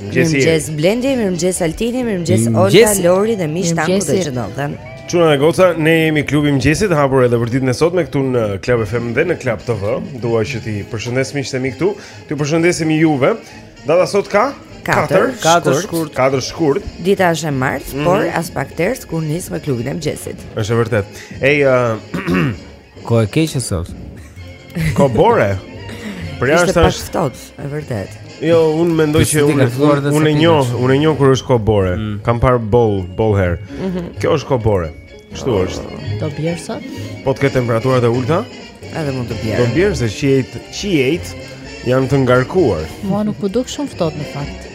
Mirëmëngjes Blendi, mirëmëngjes Altini, mirëmëngjes Olta, Lori dhe miqtë tanë kudo që ndodhen, çuna dhe goca, ne jemi klubi i mëngjesit hapur edhe për ditën e sotme këtu në Club FM dhe në Club TV. Dua që t'i përshëndes miqtë e mi këtu, t'ju përshëndesim juve. Data sot ka? 4 shkurt. 4 shkurt. Dita është e martë, mm -hmm. por aspak ters kur nis me klubin e mëngjesit. Është e vërtetë. Ej, uh, Kohë e keqe sot. Kohë bore. Po jashtë është pak ftohtë, e vërtetë. Jo, unë mendoj që unë unë e njoh, unë e njoh kur është kohë bore. Mm. Kam parë boll, boll herë. Mm -hmm. Kjo është kohë bore. Kështu oh. është. Do bjerë sot? Po të ketë temperaturat e ulëta? Edhe mund të bjerë. Do bjerë se qiejt, qiejt janë të ngarkuar. Mua nuk m'u duk shumë ftohtë në fakt.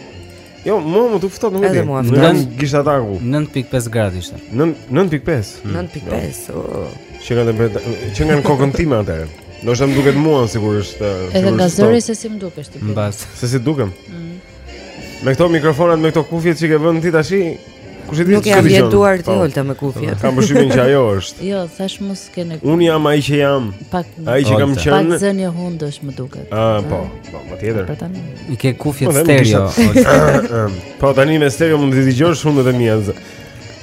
Jo, mua m'u duk ftohtë, nuk e di. Edhe mua ftohtë. Nën gishataku. 9.5 gradë ishte. 9.5. 9.5. Qenka temperatura, qenka në kokën time atëherë. Ndoshta më duket mua sikur është Edhe nga zëri se si më dukesh ti. Mbase. Se si dukem. Mm. Me këto mikrofonat, me këto kufjet që ke vënë ti tash, Kush e di Nuk e ke vënë duhur ti po. Olta me kufje. Po, kam përshtypjen që ajo është. Jo, thashë mos ke ndi. Unë jam ai që jam. Pak. Ai që kam qenë. Pak zënë hundësh më duket. Ah, po. Po, në vesh tjetër. Po tani. I ke kufje po, stereo. Po tani me stereo mund të dëgjosh hundët e mia.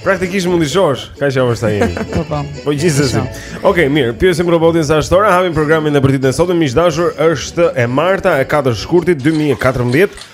Praktikisht mund të shohësh, ka që është ai. Po po. Po gjithsesi. Okej, okay, mirë. Pyesim robotin sa është ora, hapim programin dhe për ditën e sotme. Miq të dashur, është e marta e 4 shkurtit 2014.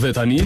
Dhe tani,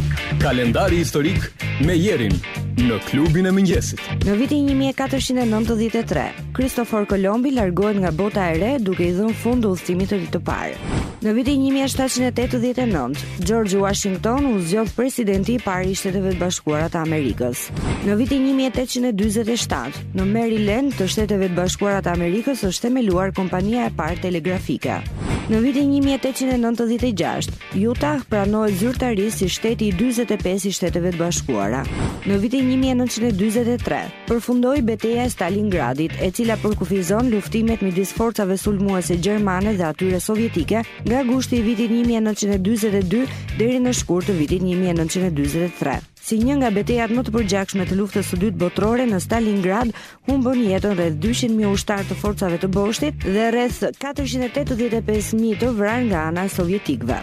kalendari historik me Jerin në klubin e mëngjesit. Në vitin 1493, Kristofor Kolombi largohet nga bota e re duke i dhënë fund udhëtimit të tij të parë. Në vitin 1789, George Washington u zgjodh presidenti i parë i Shteteve të Bashkuara të Amerikës. Në vitin 1847, Në Maryland të Shteteve të Bashkuara të Amerikës është themeluar kompania e parë telegrafike. Në vitin 1896, Utah pranohet zyrtarisht si shteti i 45 i Shteteve të Bashkuara. Në vitin 1943, përfundoi beteja e Stalingradit, e cila përkufizon luftimet midis forcave sulmuese gjermane dhe atyre sovjetike nga gushti i vitit 1942 deri në shkurt të vitit 1943. Si një nga betejat më të përgjakshme të luftës së dytë botërore në Stalingrad, humbën jetën rreth 400 mijë ushtarë të forcave të boshtit dhe rreth 485 mijë të vrarë nga ana e sovjetikëve.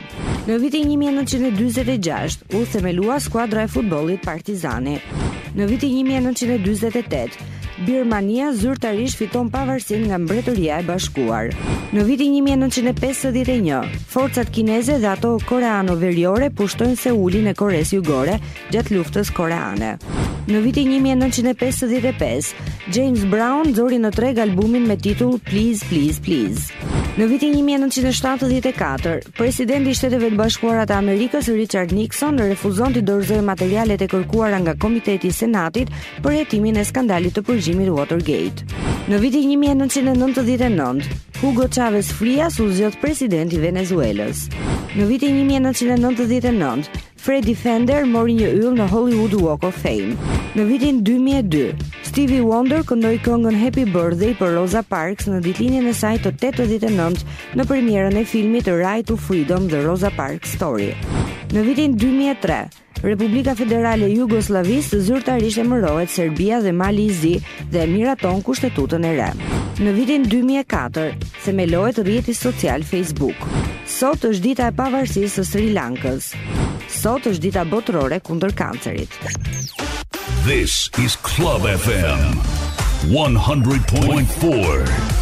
Në vitin 1946 u themelua skuadra e futbollit Partizani. Në vitin 1948 Birmania zyrtarisht fiton pavarësinë nga Mbretëria e Bashkuar. Në vitin 1951, forcat kineze dhe ato koreano-veriore pushtojnë Seulin e Koresë Jugore gjatë luftës koreane. Në vitin 1955, James Brown nxori në treg albumin me titull Please, Please, Please. Në vitin 1974, presidenti i Shteteve të Bashkuara të Amerikës, Richard Nixon, refuzon të dorëzojë materialet e kërkuara nga Komiteti i Senatit për hetimin e skandalit të përgjimit Watergate. Në vitin 1999, Hugo Chavez Frias u zgjodh president i Venezuelës. Në vitin 1999, Freddy Fender mori një yll në Hollywood Walk of Fame. Në vitin 2002, Stevie Wonder këndoi këngën Happy Birthday për Rosa Parks në ditëlindjen e saj të 89 në premierën e filmit Ride to Freedom: The Rosa Parks Story. Në vitin 2003, Republika Federale e Jugosllavisë zyrtarisht emërohet Serbia dhe Mali i Zi dhe e miraton kushtetutën e re. Në vitin 2004 themelohet rrjeti social Facebook. Sot është dita e pavarësisë së Sri Lankës. Sot është dita botërore kundër kancerit. This is Club FM 100.4.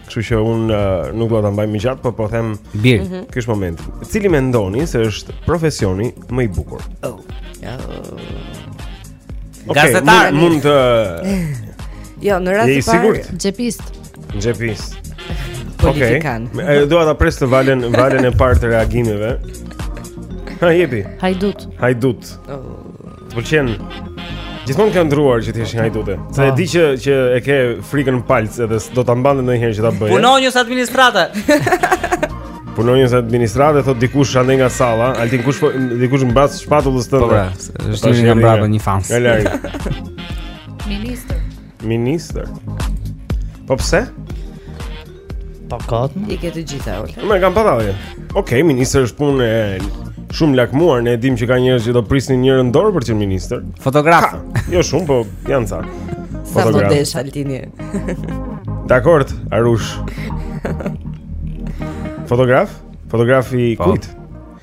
Kështu që unë uh, nuk dua ta mbaj më gjatë, por po them bir. Mm -hmm. Kësh moment. Cili mendoni se është profesioni më i bukur? Oh. Ja. Okay, Gazetar mund, mund të Jo, në rast të parë, xhepist. Xhepist. Politikan. Okay. Dua ta pres të valën valën e parë të reagimeve. Ha jepi. Hajdut. Hajdut. Oh. Të pëlqen. Gjithmonë kam ëndërruar që të isha një hajdute. Se e di që që e ke frikën në palcë edhe s'do ta mbante ndonjëherë që ta bëje. Punonjës administrate. Punonjës administrate thotë dikush andej nga salla, Altin kush po dikush mbas shpatullës tënde. Po, pra, është një mbrapa një fans. Ministër. Ministër. Po pse? Po kot. I ke të gjitha ul. Më kanë pa dalë. Okej, okay, ministër është punë shumë e lakmuar, ne e dimë që ka njerëz që do prisnin njërën dorë për të qenë ministër. Fotograf. Ka, jo shumë, po janë ca. Sa do desh Altini. Dakord, Arush. Fotograf? Fotografi po. i kujt?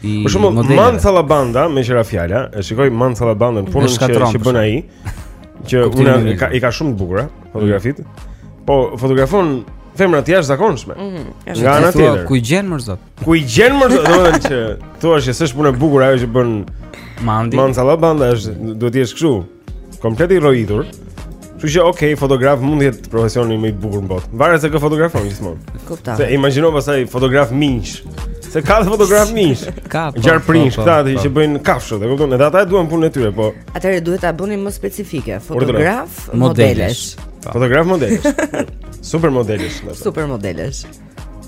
Për shembull, Mand Sallabanda, meqë ra fjala, e shikoj Mand Sallabandën në punën që, që bën ai. Që unë i ka, ka shumë të bukura fotografitë. Mm. Po fotografon femra të jashtëzakonshme. Mm -hmm. Nga ana tjetër. Ku i gjen mor zot? Ku i gjen mor zot? Domethënë të thuash që s'është punë e bukur ajo që bën Mandi. Mand Sallabanda është duhet të jesh kështu. Komplet i rrojtur. Kështu që ok, fotograf mund të jetë profesioni më i bukur në botë. Varet se kë fotografon gjithmonë. Kuptoj. Se imagjino pastaj fotograf minjsh. Se ka fotograf minjsh. Ka. Po, Gjar po, prinjsh, po, këta që bëjnë kafshët, e kupton? Edhe ata e duan punën e tyre, po Atëherë duhet ta bëni më specifike, fotograf modelesh. Po. Fotograf modelesh. Super modelesh. Super modelesh.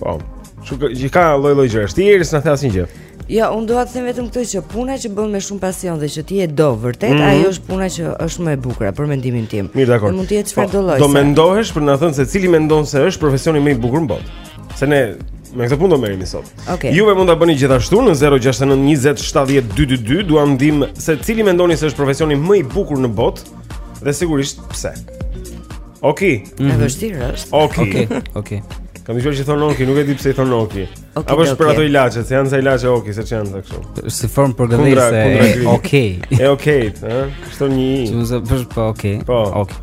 Po. Çuka, i ka lloj-lloj gjëra. Ti Jeri s'na the asnjë gjë. Jo, unë doja të them vetëm këtë që puna që bën me shumë pasion dhe që ti e do vërtet, mm -hmm. ajo është puna që është më e bukur për mendimin tim. Mirë, dakord. Mund të jetë çfarë po, do lloj. Do mendohesh për të na thënë se cili mendon se është profesioni më i bukur në botë. Se ne me këtë punë do merremi sot. Okay. Juve mund ta bëni gjithashtu në 069 20 70 222, duam të dimë se cili mendoni se është profesioni më i bukur në botë dhe sigurisht pse. Okej. Okay. Mm -hmm. Është vështirë është. Okej. Okay. Okej. Okay. Okay. Kam dëgjuar që thonë Oki, nuk e di pse i thonë Oki. Okay, Apo është për ato ilaçe, se janë ca ilaçe Oki, se çan kështu. Si formë përkëdhelëse. Okej. E Okej, ë? Kështu një. Që më zë bësh po Okej. Po. Okej.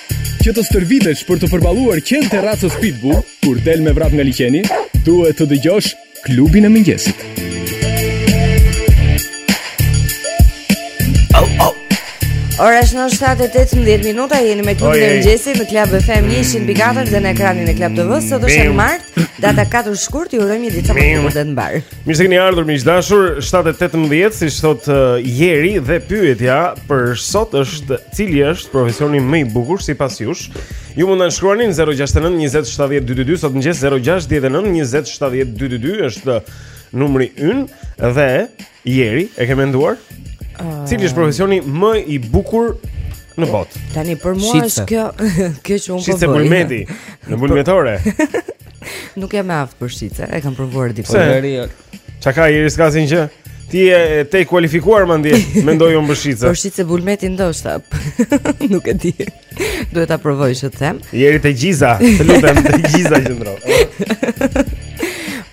Që të stërvitesh për të përballuar qen të racës Pitbull, kur del me vrap nga liqeni, duhet të dëgjosh klubin e mëngjesit. Ora shënon 7:18 minuta, jeni me klubin e mëngjesit në Club FM 104 dhe në ekranin e Club TV. Sot është e martë, data 4 shkurt, ju urojmë një ditë të mbarë. Mirë se keni ardhur miq të dashur, 7:18 siç thotë uh, Jeri dhe pyetja për sot është cili është profesioni më i bukur sipas jush? Ju mund të na shkruani në 069 20 70 222 sot në mëngjes 069 20 70 222 është uh, numri ynë dhe Jeri e ke menduar? Uh... Cili është profesioni më i bukur në botë? Tani për mua është kjo kjo që unë po bëj. Shitse bulmeti në bulmetore. Nuk jam e aftë për shitëse, e kam provuar dikur. Pse? Ça ka, Jeri s'ka asnjë gjë? Ti je tejkualifikuar madje, mendoj unë për shitëse. Për shitëse bulmeti ndoshta, nuk e di. Duhet ta provoj që të them. Jeri te gjiza, të lutem, te gjiza qëndro.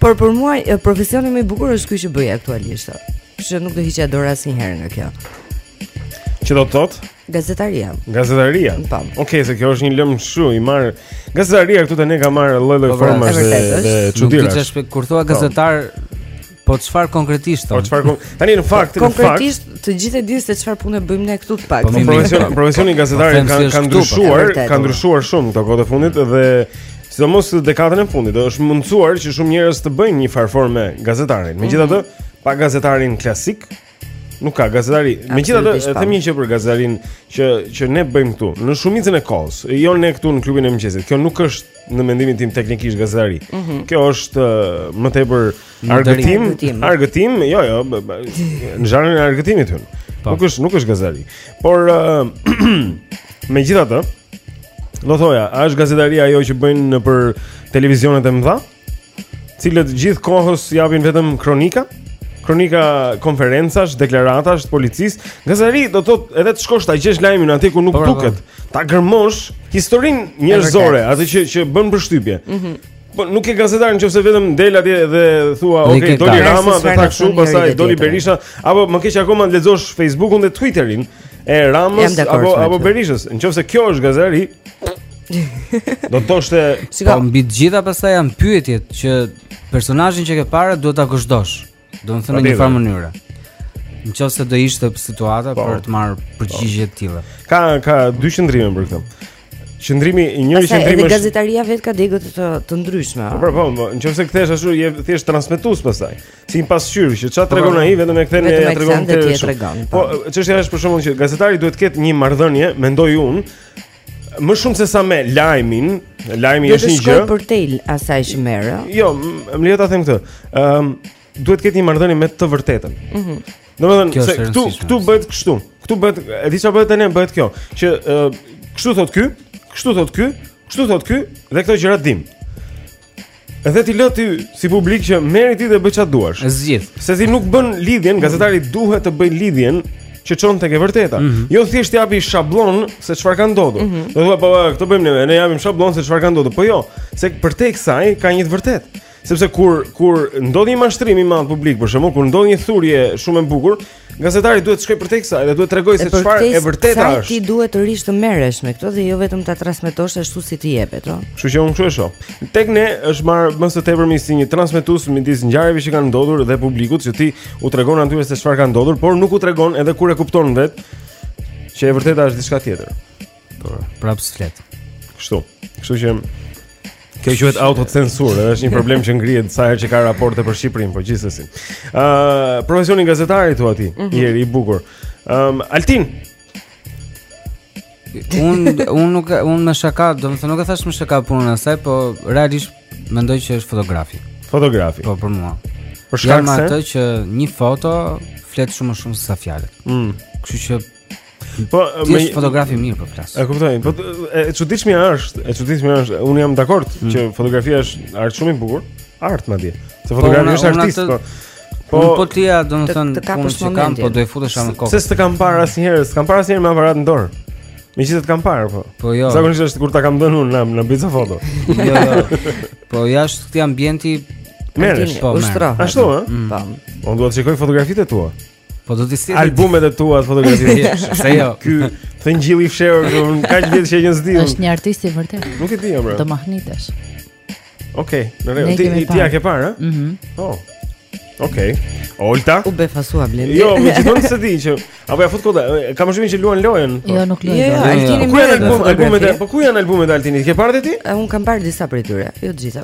Por për mua, profesioni më i bukur është ky që bëj aktualisht. Që nuk do hiqja dorë asnjëherë nga kjo. Që do të thotë? Gazetaria. Gazetaria. Po. Okej, okay, se kjo është një lëmë shumë i madh. Gazetaria këtu tani ka marrë lloj-lloj po, pra, formash dhe çudirash. Nuk di ç' kur thua po. gazetar Po çfarë konkretisht? Po çfarë kon... tani në fakt, në fakt. Konkretisht të gjithë e dinë se çfarë punë bëjmë ne këtu të paktën. Po profesion, profesioni gazetari ka ka ndryshuar, ka ndryshuar shumë këto kohët e fundit dhe sidomos në dekadën e fundit, është mundësuar që shumë njerëz të bëjnë një farë forme gazetarinë. Megjithatë, mhm. pa gazetarinë klasike, Nuk ka gazetari. Megjithatë, e them një gjë për gazetarinë që që ne bëjmë këtu, në shumicën e kohës, jo ne këtu në klubin e mëngjesit. Kjo nuk është në mendimin tim teknikisht gazetari. Mm -hmm. Kjo është më tepër argëtim, argëtim, jo, jo, në zhanrin e argëtimit hyn. Po. Nuk është nuk është gazetari. Por megjithatë, do thoja, a është gazetari ajo që bëjnë nëpër televizionet e mëdha? Të cilat gjithë kohës japin vetëm kronika. Kronika konferencash, deklaratash të policisë, gazetari do të thotë edhe të shkosh ta gjesh lajmin aty ku nuk duket. Ta gërmosh historinë njerëzore, atë që që bën përshtypje. Mm -hmm. Po nuk je gazetar nëse vetëm del atje dhe thua, "Ok, doli Rama, dhe tha kshu, pastaj doli Berisha." Apo më keq akoma të lexosh Facebookun dhe Twitterin, e Ramës apo apo Berishës. Nëse kjo është gazetari, do të thoshte po mbi të gjitha pastaj janë pyetjet që personazhin që ke para duhet ta gozhdosh. Domethënë në një farë mënyre. Në qoftë se do ishte situata po. për të marrë përgjigje të tilla. Ka ka dy qëndrime për këtë. Qëndrimi i njëri qëndrim është. Edhe gazetaria vetë ka degët të të ndryshme. Po, po, po nëse kthehesh ashtu je thjesht transmetues pastaj. Si një pasqyrë, që çfarë tregon ai, vetëm e kthen ia tregon të tjerëve. Po, po çështja është për shembull që gazetari duhet të ketë një marrëdhënie, mendoj unë, më shumë se sa me lajmin, lajmi është një gjë. Do të shkojë përtej asaj që merr. Jo, më lejo ta them këtë. Ëm duhet të ketë një marrëdhënie me të vërtetën. Mhm. Mm Domethënë se këtu këtu bëhet kështu. Këtu bëhet, e di çfarë bëhet tani, bëhet kjo, që kështu thot ky, kështu thot ky, kështu thot ky dhe këto gjëra dimë. Edhe t'i lë ti si publik që merri ti dhe bëj ça të duash. E zgjidh. Se ti nuk bën lidhjen, gazetari duhet të bëjë lidhjen që çon tek e vërteta. Mm -hmm. Jo thjesht të japi shabllon se çfarë ka ndodhur. Mm -hmm. Do thua po këtë bëjmë ne, ne japim shabllon se çfarë ka ndodhur. Po jo, se përtej kësaj ka një të vërtetë. Sepse kur kur ndodh një mashtrim i madh publik, për shembull, kur ndodh një thurje shumë e bukur, Gazetari duhet të shkojë përtej kësaj dhe duhet të tregojë se çfarë e vërteta është. Ti duhet të rrish të merresh me këto dhe jo vetëm ta transmetosh ashtu si të jepet, ëh. Kështu që unë kështu e shoh. Tek ne është marrë më së tepërmi si një transmetues midis ngjarjeve që kanë ndodhur dhe publikut që ti u tregon atyre se çfarë ka ndodhur, por nuk u tregon edhe kur e kupton vetë që e vërteta është diçka tjetër. Po, prapë s'flet. Kështu. Kështu që Kjo quhet autocensurë, edhe është një problem që ngrihet sa herë që ka raporte për Shqipërinë, po gjithsesi. Ëh, uh, profesioni i gazetarit thua ti, mm -hmm. i bukur. Ëm um, Altin. Un un nuk un me shaka, domethënë nuk e thashë me shaka punën e saj, po realisht mendoj që është fotografi. Fotografi. Po për mua. Për shkak se thonë që një foto flet shumë më shumë se sa fjalët. Mm. Kështu që Po, ti je fotograf i mirë prandaj po flas. E kuptoj. Po e çuditshmja është, e çuditshmja është, un jam dakord mm. që fotografia është art shumë i bukur, art madje. Se po, fotografi është artist, po. Po po ti ja do të thosh punën që kam, po do i futesha në kokë. Se s'të kam parë asnjëherë, s'kam parë asnjëherë me aparat në dorë. Me këtë të kam parë, po Po jo Zakonisht është kur ta kam dhënë unë në, më bëj dy foto Jo, jo Po jashtë këtij ambienti Merresh Po, merrem Ashtu, e? Mm. Po Unë duhet të shikoj fotografitë e tua Po do të sjellim albumet e tua fotografike. Se jo. Ky thëngjilli i fshehur, unë kaq vjet që e njoh s'di. Është një artist i vërtetë. Nuk e di jam. Do mahnitesh. Okej, në rregull. Ti ti ia ke parë, ëh? Mhm. Po. Okej. Olta. U befasua Blendi. Jo, mendon se di gjë apo ia fut kot. Kam shumë që e luan lojën. Po. Jo, nuk luan. Jo, jo, jo, jo. Ku janë albumet? Po ku janë albumet e Altinit? Ke parë ti? Unë kam parë disa prej tyre, jo të gjitha.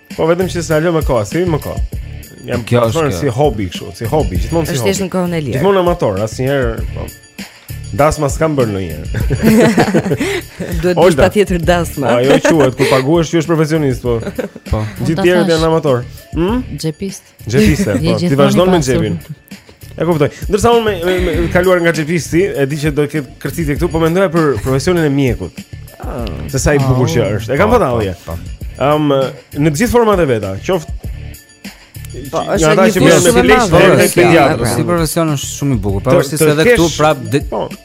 Po vetëm që s'na lë më kohë, s'kemi kohë. Jam kjo është si hobi kështu, si hobi, gjithmonë si hobi. Është në kohën e lirë. Gjithmonë amator, asnjëherë, po. Dasma s'kam bërë ndonjëherë. Duhet të ta tjetër dasma. Po ai quhet kur paguhesh ti është profesionist, po. Po. Gjithë tjerët janë amator. Hm? Xhepist. Xhepist, po, ti vazhdon me xhepin. E kuptoj. Ndërsa unë me, me, me, me kalu nga xhepisti, e di që do të ketë kërcim këtu, po mendoja për profesionin e mjekut. Ah. Se sa i bukur që është. E kam vënë atje. Po, po, po. Ëm në të gjithë format e veta, qoftë Po, është një gjë shumë e madhe. Si profesion është shumë i bukur. Pavarësisht se edhe këtu prap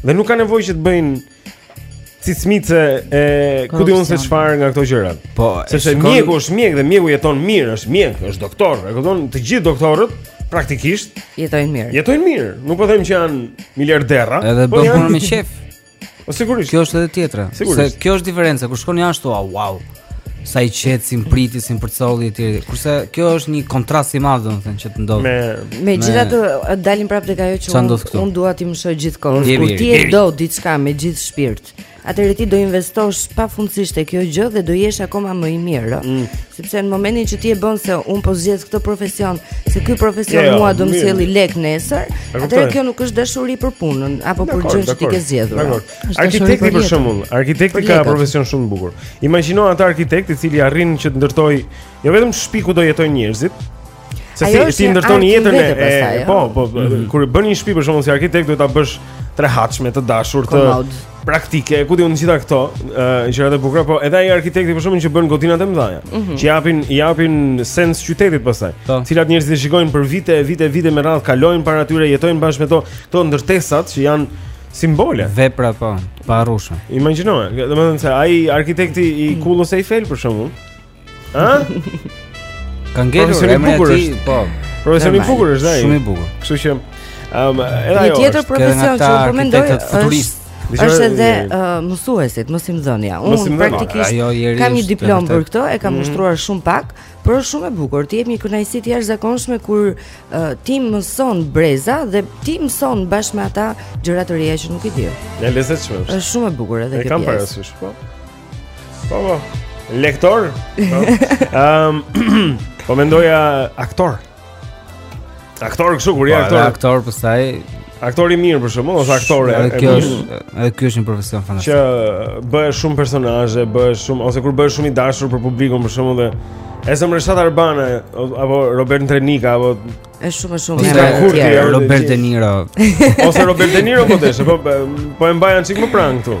Dhe nuk ka nevojë që të bëjnë cicmice e ku di unë se çfarë nga këto gjëra. Po, sepse shikon... mjeku është mjek dhe mjeku jeton mirë, është mjek, është doktor. E kupton? Të gjithë doktorët praktikisht jetojnë mirë. Jetojnë mirë. Nuk po them që janë miliarderë, edhe po janë me qejf. Po sigurisht. Kjo është edhe tjetra. Se kjo është diferenca, kur shkon jashtë, wow. sa i qetë, si më priti, si më përcolli etj. Kurse kjo është një kontrast i madh domethënë që të ndodh. Me megjithatë me... dalim prapë tek ajo që unë un dua t'i mëshoj gjithë kohës. Kur ti e do diçka me gjithë shpirt, atëherë ti do investosh pafundësisht te kjo gjë dhe do jesh akoma më i mirë. Mm. Sepse në momentin që ti e bën se unë po zgjedh këtë profesion, se ky profesion jo, mua do më sjellë lek nesër, atëherë kjo nuk është dashuri për punën apo për gjënë që ti ke zgjedhur. Arkitekti për shembull, arkitekti ka profesion shumë të bukur. Imagjino atë arkitekt i cili arrin që të ndërtojë jo vetëm shtëpi ku do jetojnë njerëzit, se si ti ndërton jetën e jo? po, po, po mhm. kur bën një shtëpi për shembull si arkitekt duhet ta bësh të rehatshme, të dashur, praktike, ku di unë gjitha këto, gjërat e bukura, po edhe ai arkitekti për shembull që bën godinat e mëdha, mhm. që japin japin sens qytetit pastaj. Po. Të cilat njerëzit i shikojnë për vite, vite, vite me radhë kalojnë para tyre, jetojnë bashkë me to, këto ndërtesat që janë simbole. Vepra po, pa rrushë. Imagjino, domethënë se ai arkitekti i mm. kullës së Eiffel për shembull. Ë? Ka ngelur emri i tij, po. Profesion i bukur është ai. Shumë i bukur. Kështu që ëm edhe ajo. Një tjetër profesion që po mendoj është Është edhe uh, mësuesit, mësimdhënia. Unë praktikisht kam një diplomë për këtë, e kam mhm. ushtruar shumë pak. Por është shumë e bukur, të jep një kënaqësi të jashtëzakonshme kur uh, ti mëson breza dhe ti mëson bashkë me ata gjëra të reja që nuk i di. E lezetshme është. Është shumë e bukur edhe kjo. E kam parasysh, po. Po, po. Lektor. Po. Ehm, um, po mendoja aktor. Aktor kështu kur je po, aktor. Po, aktor pastaj aktor i mirë për shembull ose aktore e mirë. Kjo është edhe ky është një profesion fantastik. Që bëhesh shumë personazhe, bëhesh shumë ose kur bëhesh shumë i dashur për publikun për shembull dhe e zëmë Reshat Arbana apo Robert Ndrenika apo është shumë shumë i mirë. Robert De Niro. Ose Robert De Niro po deshe, po po e mbajmë një çik më pranë këtu.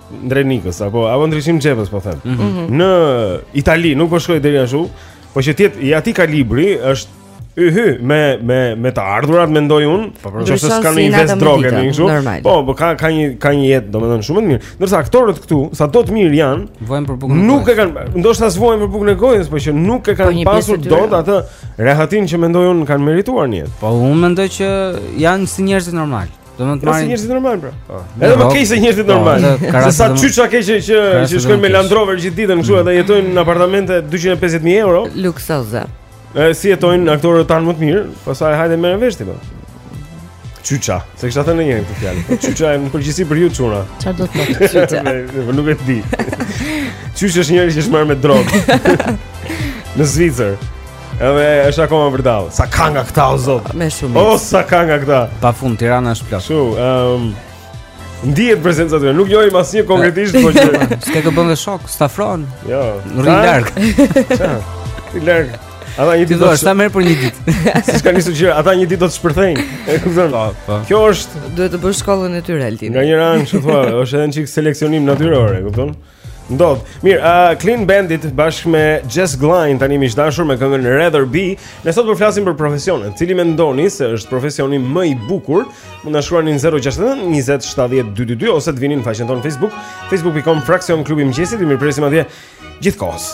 Ndrenikës apo apo Ndriçim Xhepës po them. Mm -hmm. Në Itali nuk po shkoj deri ashtu, po që ti i atij kalibri është Yhy, me me me të ardhurat mendoj unë, po, po, nëse s'ka një invest droge në kështu. Po, po ka ka një ka një jetë domethënë shumë të mirë. Ndërsa aktorët këtu, sado të mirë janë, vuajnë për bukën. Nuk e kanë, ndoshta s'vuajnë për bukën e gojës, por që nuk e kanë po, pasur dot atë rehatinë që mendoj unë kanë merituar në jetë. Po, unë mendoj që janë si njerëz normalë. Do të marrin. Si njerëzit normal pra. Po. Edhe më keq se njerëzit po, normal. Se sa çyça ke që që shkojnë me Land Rover gjithë ditën kështu edhe jetojnë në apartamente 250000 euro. Luksoze. Ë si jetojnë aktorët tanë më të mirë, pastaj hajde merre vesh ti po. Çyça. S'e kisha thënë njëherë këtë fjalë. Po çyça në përgjithësi për ju çuna. Çfarë do të thotë çyça? Po nuk e di. Çyç është njëri që është marrë me drogë. Në Zvicër. Edhe është akoma për tallë. Sa ka nga këta o zot? Me shumë. O sa ka nga këta? Pa fund Tirana është plot. Shu, ehm um, Ndihet prezenca tyre. Nuk njohim asnjë konkretisht, por që s'ka të bën dhe shok, stafron. Jo. Nuk rri larg. Ti larg. Ata një ditë do të shta merr për një ditë. Siç kanë nisur gjërat ata një ditë do të shpërthejnë. E kupton? Po, po. Kjo është duhet të bësh shkollën e tyre Altin. Nga një anë, ç'thua, është edhe një çik seleksionim natyror, e kupton? Ndodh. Mirë, uh, Clean Bandit bashkë me Jess Glynne tani miq të dashur me këngën Rather Be. Ne sot po flasim për profesionin. Cili mendoni se është profesioni më i bukur? Mund na shkruani në 069 20 70 222 ose të vini në faqen tonë Facebook, facebook.com fraksion klubi i mëngjesit. Ju mirëpresim atje gjithë kohës.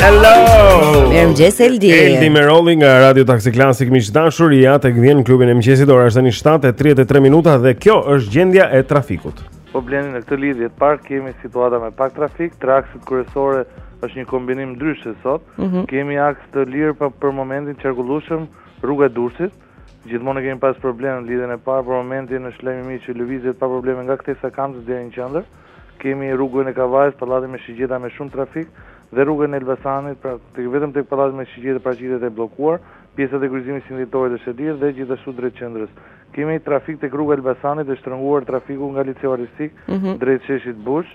Hello. Mirëmëngjes Eldi. Eldi Merolli nga Radio Taxi Classic miq të dashur, ja tek vjen në klubin e mëngjesit ora është tani 7:33 minuta dhe kjo është gjendja e trafikut. Po Blendi në këtë lidhje të parë kemi situata me pak trafik, te akset kryesore është një kombinim ndryshe sot. Mm -hmm. Kemi aks të lirë për, për momentin të qarkullueshëm rruga e Durrësit. Gjithmonë e kemi pas problem në lidhjen e parë, për momentin është lajm i mirë që lëvizet pa probleme nga kthesa e Kamzës deri në qendër. Kemi rrugën e Kavajës, pallati me shigjeta me shumë trafik dhe rrugën e Elbasanit, pra vetëm tek pallati me shigjeta paraqitet e bllokuar, pjesa te kryqëzimi 21 Dhjetorit është e lirë dhe gjithashtu drejt qendrës. Kemi trafik tek rruga e Elbasanit, është shtrënguar trafiku nga Liceu Artistik drejt sheshit Bush.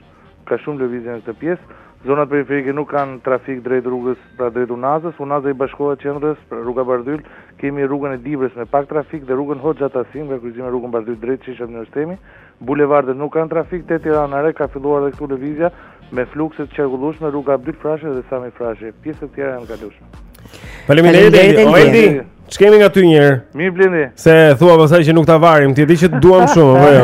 Ka shumë lëvizje në këtë pjesë. Zonat periferike nuk kanë trafik drejt rrugës, pra drejt Unazës. Unaza i bashkohet qendrës, pra rruga Bardhyl. Kemi rrugën e Dibrës me pak trafik dhe rrugën Hoxha Tahsim nga kryqëzimi me rrugën Bardhyl drejt Sheshit Avni Rustemi. Bulevardet nuk kanë trafik te Tirana e Re ka filluar dhe këtu lëvizja me flukse të qarkullueshme rruga Abdyl Frashëri dhe Sami Frashëri. Pjesët e tjera janë të kalueshme. Faleminderit Edi. O Edi, ç'kemi nga ty një herë? Mirë Blendi. Se thua pastaj që nuk ta varim, ti e di që të duam shumë, apo jo?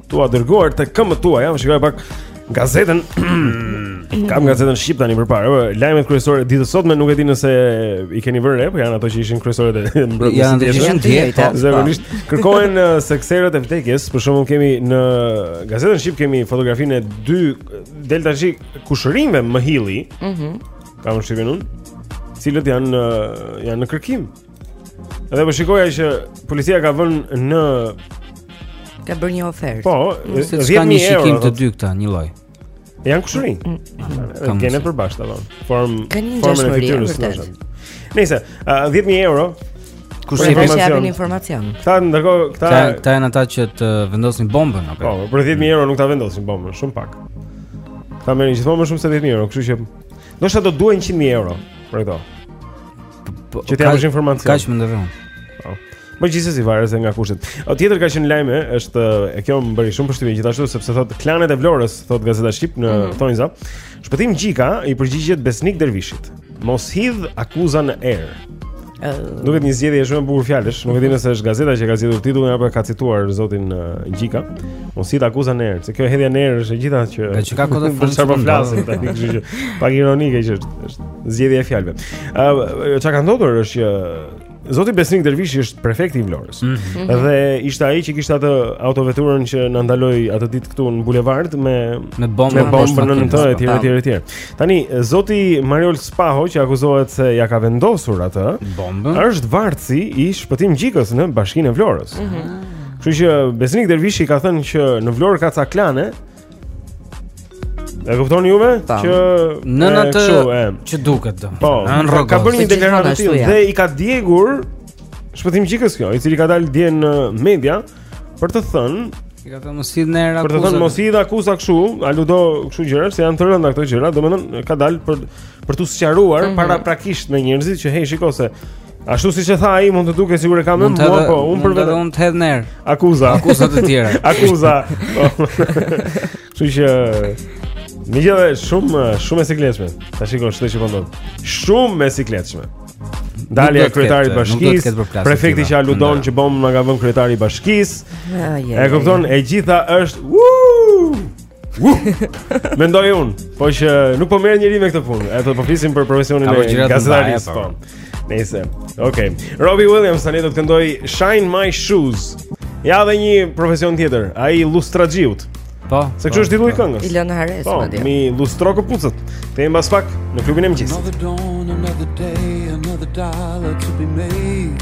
t'ua dërguar te këmbët e tua, ja, po shikoj pak gazetën, kam gazetën Shqip tani përpara, lajmet kryesore të ditës sot me nuk e di nëse i keni vënë re por, janë ato që ishin kryesore dhe më brëtë janë të ishin të jetë, zakonisht, kërkohen uh, sekserët e vdekjes, për shembull kemi në gazetën Shqip kemi fotografinë e dy delta shik kushërinve Mëhilli, mm -hmm. kam shqipin unë, të cilët janë, uh, janë në kërkim, Dhe po shikoja që policia ka vënë në ka bërë një ofertë. Po, është ka një shikim të dy këta, një lloj. Janë kushërinj. Mm, mm, mm. Kanë të përbashkëta. Form formën e fytyrës së Nëse, 10000 euro Kush jep informacion? Këta ndërkohë, këta këta janë ata që të vendosin bombën apo? Po, për 10000 euro nuk ta vendosin bombën, shumë pak. Ta merrin gjithmonë më shumë se 10000 euro, kështu që ndoshta do duhen 100000 euro për këto. Po, që të japë informacion. Kaq më ndërron. Po. Po gjithsesi varet se nga kushtet. O tjetër ka qenë lajme, edhe kjo më bëri shumë përshtypje gjithashtu sepse thotë klanet e Vlorës, thotë Gazeta Shqip në mm -hmm. Thonjza. Shpëtim Gjika i përgjigjet Besnik Dervishit. Mos hidh akuza në erë. Uh, Duket një zgjedhje shumë e bukur fjalësh. Nuk e di nëse është gazeta që ka zgjedhur titullin apo e ka cituar zotin uh, Gjika. Mos hidh akuza në erë, se kjo hedhja në erë është e gjitha që Ka çka kodë fund. Për çfarë po flasim tani, kështu që pak ironike që është. Zgjedhja e fjalëve. Ë ça ka ndodhur është që Zoti Besnik Dervishi është prefekti i Vlorës. Mm -hmm. Dhe ishte ai që kishte atë autoveturën që na ndaloi atë ditë këtu në bulevard me me bombën me bombën në të e tjerë e tjerë e tjerë. Tani zoti Mariol Spaho që akuzohet se ia ka vendosur atë bombën është vartësi i Shpëtim Gjikës në bashkinë e Vlorës. Mm -hmm. Kështu që Besnik Dervishi ka thënë që në Vlorë ka ca klane E kuptoni juve që nëna të që duket do. Po, ka bërë një deklaratë të tillë dhe i ka djegur Shpëtim Gjikës kjo, i cili ka dalë dje në media për të thënë I ka thënë mos hidh akuza. Për të thënë mos hidh akuza kështu, aludo kështu gjëra, se janë të rënda këto gjëra, domethënë ka dalë për për t'u sqaruar mm -hmm. paraprakisht me njerëzit që hej shiko se Ashtu siç e tha ai, mund të duket sikur e ka me mua, por po, unë për vete mund të hedh në erë. Akuza, akuza të tjera. Akuza. Kështu që Më jave shumë shumë e sikletshme. Ta shikon çfarë po ndodh. Shumë e sikletshme. Dalja e kryetarit të bashkisë, prefekti që aludon që bombën ia ka vënë kryetari i bashkisë. E kupton, e gjitha është. Mendoj unë, po që nuk po merr njeri me këtë punë. Ato po flisim për profesionin e gazetarisë po. Nëse. Okej. Okay. Robbie Williams tani do të këndojë Shine My Shoes. Ja dhe një profesion tjetër, ai i lustraxhiut. Po. Se kështu është titulli i këngës. Ilona Harris, po. Po, m'i lustro këpucët. Të jemi pas pak në klubin e mëngjesit. Another dawn, another day, another dollar to be made.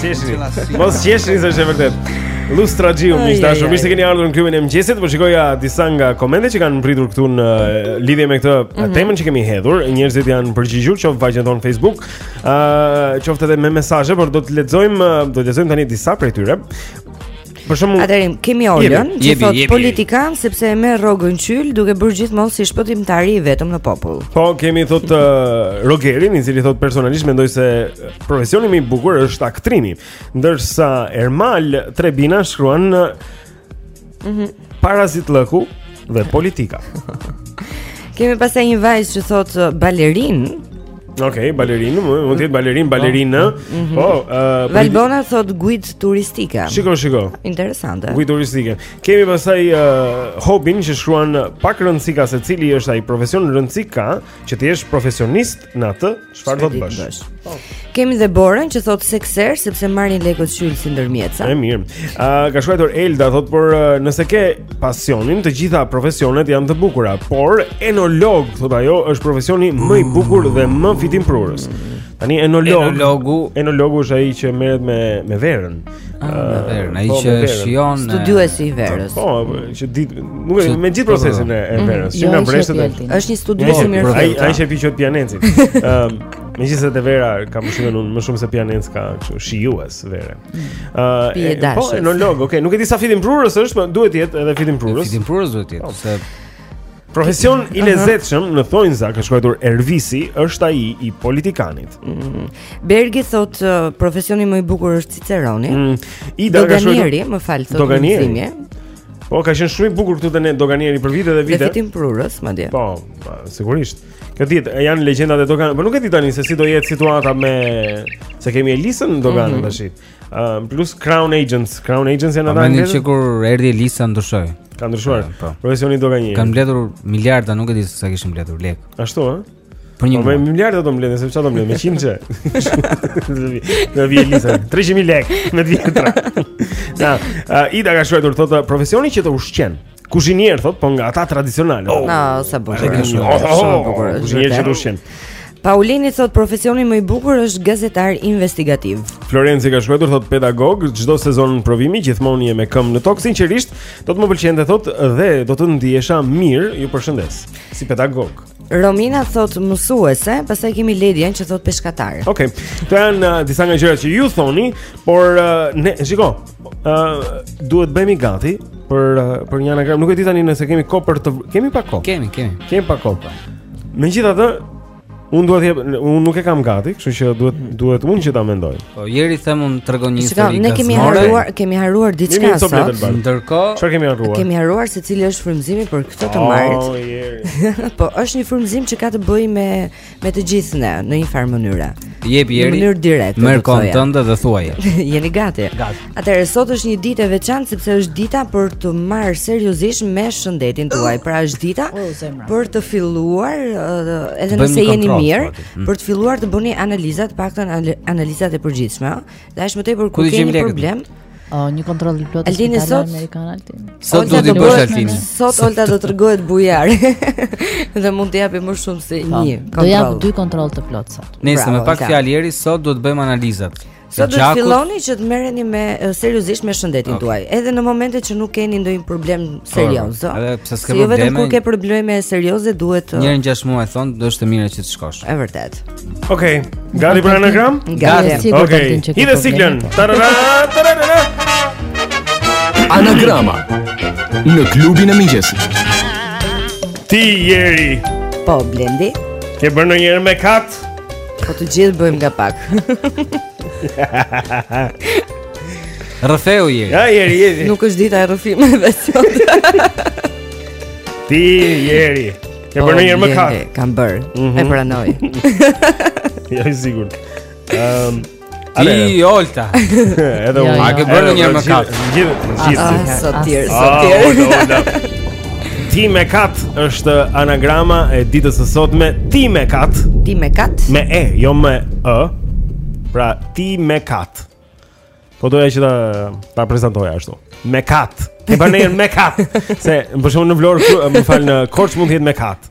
Qeshni, mos qeshni se është e vërtetë lustraxhiu, miq të dashur, mirë se keni ardhur në klubin e mëngjesit Po shikoja disa nga komentet që kanë mbërritur këtu në eh, lidhje me këtë mm -hmm. temën që kemi hedhur Njerëzit janë përgjigjur, qoftë në faqen tonë Facebook uh, Qoftë edhe me mesazhe, por do t'i lexojmë, eh, do të lexojmë tani disa prej tyre Për shembull, Atëherë, kemi Olën, që thotë politikan sepse e merr rrogën qyl duke bërë gjithmonë si shpëtimtari i vetëm në popull. Po, kemi thotë uh, Rogerin, i cili thotë personalisht mendoj se profesioni më i bukur është aktrimi, ndërsa Ermal Trebina shkruan mm -hmm. Parazitllëku, dhe politika. Kemi pastaj një vajzë që thotë uh, balerinë. Okej, okay, balerinë, mund të jetë balerin, po. balerinë. Mm -hmm. Po, uh, Valbona thotë guidë turistike. Shiko, shiko. Interesante. Guidë turistike. Kemi pastaj uh, Hobin që shkruan pak rëndësi ka se cili është ai profesion rëndësi ka që të jesh profesionist Në atë, çfarë do të bësh? Po. Kemi dhe Borën që thotë sekser sepse marrin lekët qyl si ndërmjetësa. Është mirë. Ë uh, ka shkruajtur Elda thotë por uh, nëse ke pasionin, të gjitha profesionet janë të bukura, por enolog thotë ajo është profesioni më i bukur dhe më fitimprurës. Tani enolog, enologu, enologu është ai që merret me me verën. Ah, me verën, ai po, që shijon studiuesi i verës. Po, po që di, merret me gjithë procesin e mhm. verës, që jo, nga vreshtat. Është një studiues i mirë. Ai ai që fiqet pijaneci. Ëm, megjithëse te vera ka më shumë më shumë se pijanec ka kështu shijues vere. Ë, po enolog, okay, nuk e di sa fitimprurës është, po duhet të jetë edhe fitimprurës. Fitimprurës duhet të jetë, po. se Profesion i lezetshëm në thonjza ka shkruajtur Ervisi është ai i politikanit. Mm. Bergi thotë uh, profesioni më i bukur është Ciceroni. Mm. Doganieri, më fal, thotë doganieri. Po ka qenë shumë i bukur këtu te ne doganieri për vite dhe vite. Fitimprurës madje. Po, pa, sigurisht. Këto janë legjendat e dogan, por nuk e di tani se si do jetë situata meqë kemi Elisën në doganë mm -hmm. tash. Um, plus Crown Agents, Crown Agents janë ata. Mendoj se kur erdhi Elisa ndryshoi. Ka ndryshuar. Po. Profesioni i doganës. Kanë mbledhur miliarda, nuk e di se sa kishin mbledhur lekë. Ashtu ë? Për një po, miliard do të mbledhin, sepse çfarë do mbledhin? Me qimçe. Do vi Elisa, 300 mijë lekë të vjetra. Na, uh, Ida ka shkruar thotë profesioni që të ushqen. Kuzhinier thot, po nga ata tradicionale. Oh, Na, sa bukur. Shumë bukur. Kuzhinier që të ushqen. Paulini thot profesioni më i bukur është gazetar investigativ. Florenci ka shkruar thot pedagog, çdo sezon provimi gjithmonë je me këmbë në tok sinqerisht, do të më pëlqente thot dhe do të ndihesha mirë, ju përshëndes. Si pedagog. Romina thot mësuese, pastaj kemi Ledian që thot peshkatar. Okej. Okay. Këto janë uh, disa nga gjërat që ju thoni, por uh, ne shiko, ë uh, duhet bëhemi gati për uh, për një anagram. Nuk e di tani nëse kemi kohë për të kemi pak kohë. Kemi, kemi. Kemi pak kohë. Po. Megjithatë, unë duhet të unë nuk e kam gati, kështu që duhet duhet unë që ta mendoj. Po Jeri them un tregon një histori gazmore. Ne kemi harruar, kemi harruar diçka sot. Ndërkohë, çfarë kemi harruar? Kemi harruar se cili është frymëzimi për këtë të oh, marrë. Po Jeri. Po është një frymëzim që ka të bëjë me me të gjithë ne në një farë mënyre. Jepi Jeri. Në mënyrë direkte. Merr kohën tënde dhe thuaj. Jeni gati. Gati. Atëherë sot është një ditë e veçantë sepse është dita për t'u marrë seriozisht me shëndetin tuaj. Oh. Pra është dita oh, për të filluar uh, edhe nëse jeni mirë, po, mm. për të filluar të bëni analiza, të paktën analizat e përgjithshme, ëh. Dhe është më tepër kur keni një problem. O, një kontroll i plotë Altini sot Amerikan Altini Sot do të bësh Altini Sot Olta do të tregohet bujar Dhe mund të japim më shumë se po, një kontroll Do japë dy kontroll të plotë sot Pra me pak fjalë Jeri Sot do të bëjmë analizat Sot do të filloni që të merreni me seriozisht me shëndetin okay. tuaj, edhe në momentet që nuk keni ndonjë problem serioz, ëh. Edhe pse s'ka probleme. Jo vetëm kur ke probleme serioze duhet të Një herë në gjashtë muaj thon, do është mirë që të shkosh. Është vërtet. Okej. Okay. Gati për anagram? Gati. Okej. Okay. Hidhe siglën. Tarara, tarara. Anagrama në klubin e mëngjesit. Ti Jeri. Po Blendi. Ke bërë ndonjëherë mëkat? Po të gjithë bëjmë nga pak. Rrëfehu Jeri. Ja Jeri Jeri. Nuk është dita e rrëfimeve sot. Ti Jeri. Ke bërë një mëkat. Kam bër. Mm -hmm. E mhm. pranoj. Jam i sigurt. Ehm um, Ti Olta. Edhe unë. A ke bërë një mëkat? Gjithë, gjithë. Ah, sot tjerë, ah, sot tjerë. Ti me kat është anagrama e ditës së sotme. Ti me kat. Ti me kat. Me e, jo me ë. Pra ti me kat. Po doja që ta ta prezantoja ashtu. Me kat. Ke bërë një me kat. Se për shembull në Vlorë, më fal në Korçë mund të jetë me kat.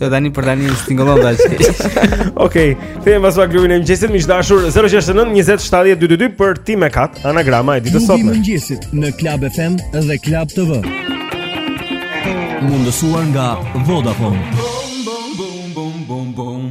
Jo tani për tani tingëllon dash. Okej, kthehem pas pak në klubin e mëngjesit, miq të dashur 069 20 70 222 për ti me kat, anagrama e ditës sotme. Klubi i mëngjesit në Club FM dhe Club TV. Mundësuar nga Vodafone. Bom bom bom bom bom bom.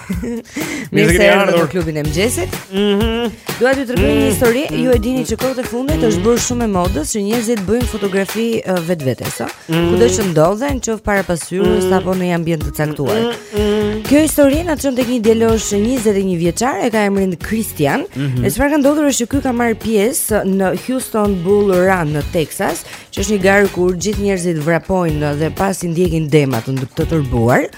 Mirë se keni ardhur në klubin e mëngjesit. Mhm. Mm Dua t'ju tregoj një histori. Mm -hmm. Ju e dini që kohët e fundit mm -hmm. është bërë shumë e modës që njerëzit bëjnë fotografi uh, vetvetes, ëh. Mm -hmm. Kudo që ndodhen, qoftë para pasqyrës mm -hmm. apo në një ambient të caktuar. Mm -hmm. Kjo histori na çon tek një djalosh 21 vjeçar, e ka emrin Christian. Mm -hmm. E çfarë ka ndodhur është që ky ka marrë pjesë në Houston Bull Run në Texas, që është një garë kur gjithë njerëzit vrapojnë dhe pas i ndjekin demat të tërbuar. Mm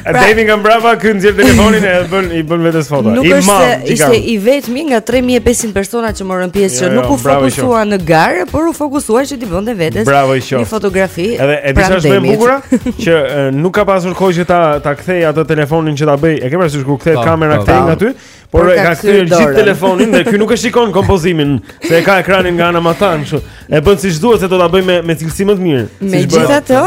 A pra, demi nga mbrapa ky nxjerr telefonin e bën i bën vetes foto. Nuk I është se ishte i vetmi nga 3500 persona që morën pjesë që jo, jo, nuk u fokusua në garë, por u fokusua që t'i bënte vetes bravo, një fotografi. Edhe e di çfarë është më e bukura që nuk ka pasur kohë që ta ta kthej atë telefonin që ta bëj. E ke parasysh kur kthen po, kamerën po, këtej po. nga ty? Por e ka kthyer gjithë telefonin dhe ky nuk e shikon kompozimin, se e ka ekranin nga ana matanë kështu. E bën siç duhet se do ta bëj me me cilësi më të mirë. Megjithatë,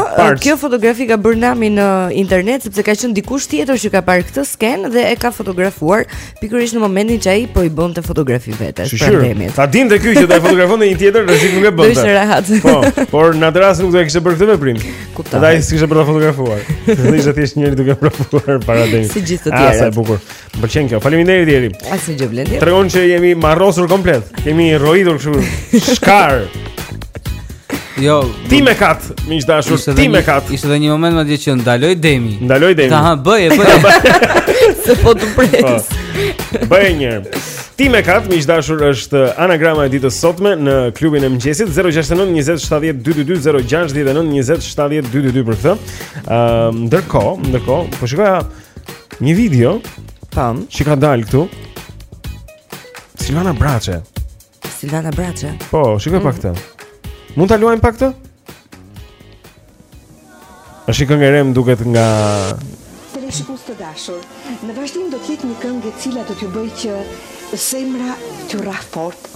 kjo fotografi ka bërë namin në internet sepse ka qenë dikush tjetër që ka parë këtë skenë dhe e ka fotografuar pikërisht në momentin që ai po i bënte fotografi vetes para demit. Ta dinte ky që do e fotografonte një tjetër, rrezik nuk e bënte. Do ishte rehat. Po, por në atë rast nuk do e kishte bërë këtë veprim. Kuptoj. Ai s'kishte për ta fotografuar. Do ishte thjesht njëri duke vrapuar para demit. Si gjithë të tjerët. Sa e bukur. Më pëlqen kjo. Faleminderit Jeri. Asnjë gjë Blendi. Tregon që jemi marrosur komplet. Kemi rrojtur kështu shkarë. Jo, ti me kat, miq të dashur, ti me kat. Ishte edhe një moment madje që ndaloj demi. Ndaloj demi. A bëje, bëje. Se po të pres. Po. Bëje një. Ti me kat, miq të dashur është anagrama e ditës së sotme në klubin e mëngjesit 069 20 70 222 069 20 70 222 për këtë. Ëm, ehm, ndërkohë, ndërkohë, po shikoja Një video Tan. Ç'i ka dalë këtu Silvana Braçe Silvana Braçe Po, shikoje mm. pak këtë. Mund ta luajmë pak këtë? A shikoje, e re më duket nga Telefikus të dashur Në vazhdim do të jetë një këngë e cila do t'ju bëjë që Zemra t'ju rrahë fort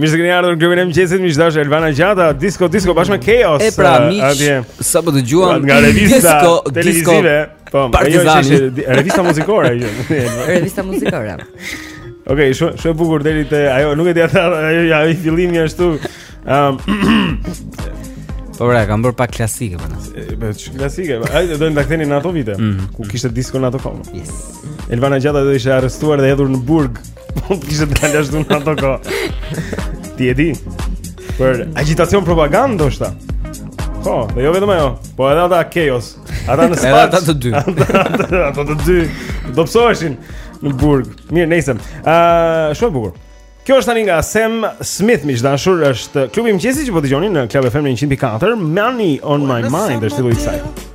Mirë se keni ardhur në klubin e mëngjesit, miq të dashur Elvana Gjata, Disco Disco bashkë me Chaos. E pra, eh, miq, sapo dëgjuam nga revista Disco televizive, po, jo, Partizani, revista muzikore ajo. Revista muzikore. Ok, shumë, shumë e bukur deri te ajo, nuk e di atë, ajo ja i fillimi ashtu. Ëm. Um, Po ora, kanë bërë pak klasike po na. Po klasike, ai do të ndakteni në ato vite, mm -hmm. ku kishte disko në ato kohë. Yes. Elvana Gjata do ishte arrestuar dhe hedhur në burg. Po kishte dalë ashtu në ato kohë. Ti e di. Për agjitacion propagandë ndoshta. Po, dhe jo vetëm ajo, po edhe ata Chaos. Ata në Spaç. ata të dy. Ata të dy do pësoheshin në burg. Mirë, nejse. Ë, uh, shumë e bukur. Kjo është tani nga Sam Smith, miq të dashur, është klubi i mëngjesit që po dëgjoni në Club FM në 104, Money on my mind, është titulli i kësaj.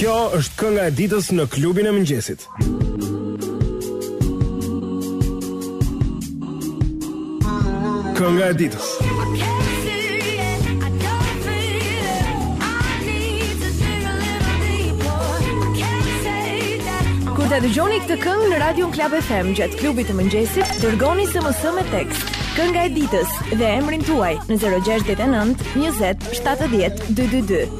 Kjo është kënga e ditës në klubin e mëngjesit. Kënga e ditës. Kur të dëgjoni këtë këngë në Radio Club FM gjatë klubit të mëngjesit, dërgoni SMS me tekst. Kënga e ditës dhe emrin tuaj në 069 20 70 222.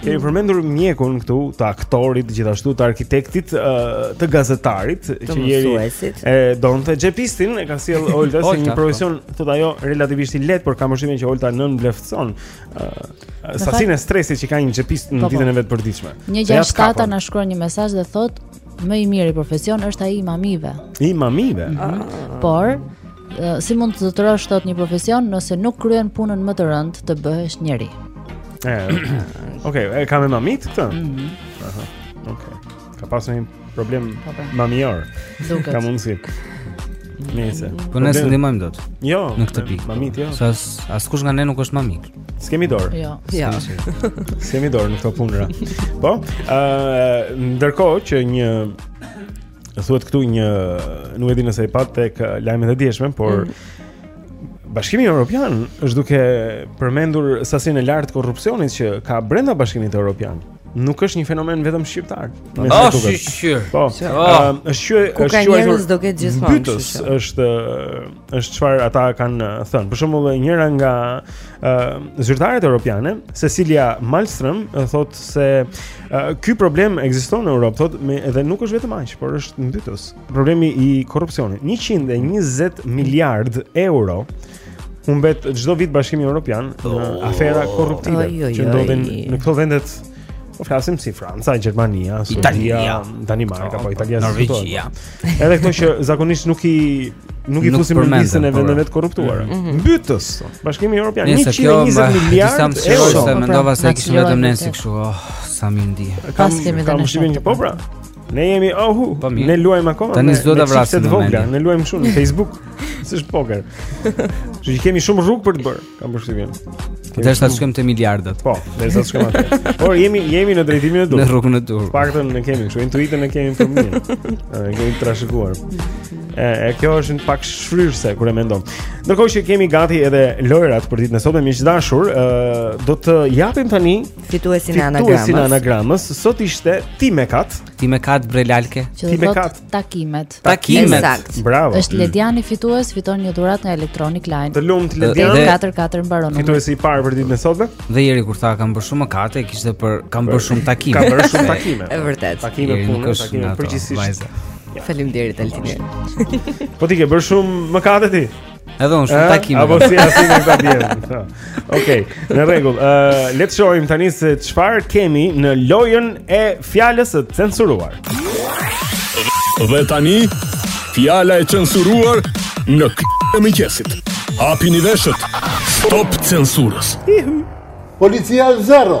Kemi përmendur mjekun këtu, të aktorit, gjithashtu të arkitektit, të gazetarit, të që jeri e donte xhepistin, e ka sjellë Olta si një po. profesion, thotë ajo, relativisht i lehtë, por kam përshtypjen që Olta nënvleftëson sasinë e stresit që ka një xhepist në po, po. ditën e vet përditshme. Një gjashtë na shkruan një mesazh dhe thotë Më i miri profesion është ai i mamive. I mamive. Mm -hmm. Por si mund të zotërosh sot një profesion nëse nuk kryen punën më të rëndë të bëhesh njeri. Okej, okay, e kam me mamit këtë? Mhm. Mm Aha. Okej. Okay. Ka pasur një problem po, po. mamior. Duket. Ka mundsi. Nëse. Po nëse ndihmojmë dot. Jo. Në këtë pikë. Mamit jo. Sa as askush nga ne nuk është mami. S'kemi dorë. Jo. Jo. S'kemi dorë në këto punëra. Po, ë uh, ndërkohë që një thuhet këtu një nuk e di nëse e patë tek lajmet e djeshme, por mm. Bashkimi Evropian është duke përmendur sasinë e lartë korrupsionit që ka brenda Bashkimit Evropian. Nuk është një fenomen vetëm shqiptar. Ah, është shqyr. Po. Është shqyr, është shqyr. Ku ka njerëz do ketë gjithmonë. Mbytës është është çfarë ata kanë thënë. Për shembull, njëra nga zyrtaret europiane, Cecilia Malmström, thotë se ky problem ekziston në Europë, thotë edhe nuk është vetëm aq, por është mbytës. Problemi i korrupsionit. 120 miliard euro humbet çdo vit Bashkimi Evropian në oh, afera korruptive oh, oh, që ndodhin në këto vendet. Po flasim si Franca, Gjermania, Italia, Danimarka, po Italia, Norvegjia. Edhe këto që zakonisht nuk i nuk i fusim në listën e vendeve të korruptuara. Mm -hmm. Mbytës. Bashkimi Evropian 120 miliardë euro. Sa mendova se kishim vetëm ne se kështu. Oh, sa më ndi. Pas kemi dhënë. Po pra. Ne jemi ohu, oh, po ne luajmë akoma. Tani s'do ta vrasim të vogla, ne luajmë shumë në Facebook. S'është poker. Ju kemi shumë rrugë për të bërë, kam përshtypjen. Po derisa të shkojmë te miliardat. Po, derisa të shkojmë atje. Por jemi jemi në drejtimin e duhur. Në rrugën e duhur. Paktën ne kemi, kështu intuitën e kemi për mirë. Ne kemi trashëguar. E, e kjo është një pak shfryrëse kur e mendon. Ndërkohë që kemi gati edhe lojrat për ditën e sotme, miq të dashur, ë do të japim tani Fituesin e anagramës. Fituesin e anagramës sot ishte Timekat. Timekat bre lalke. Timekat Takimet. Takimet. Saktë. Bravo. Është mm. Lediani fitues, fiton një dhuratë nga Electronic Line. Të lumtë Ledian 44 mbaron. Fituesi i parë për ditën e sotme. Dhe Jeri kur tha kam bërë shumë mëkate, e kishte për kam bërë shumë takime. Kam bërë shumë takime. Është vërtet. Takime punë, takime përgjithësisht. Faleminderit Altini. Po ti ke bërë shumë mëkate ti? Edhe unë shumë takime. Apo si asnjë me këta djem. Okej, në rregull. Uh, le të shohim tani se çfarë kemi në lojën e fjalës së censuruar. Dhe tani, fjala e censuruar në këtë mëngjes. Hapini veshët, stop censurës. Policia është zero.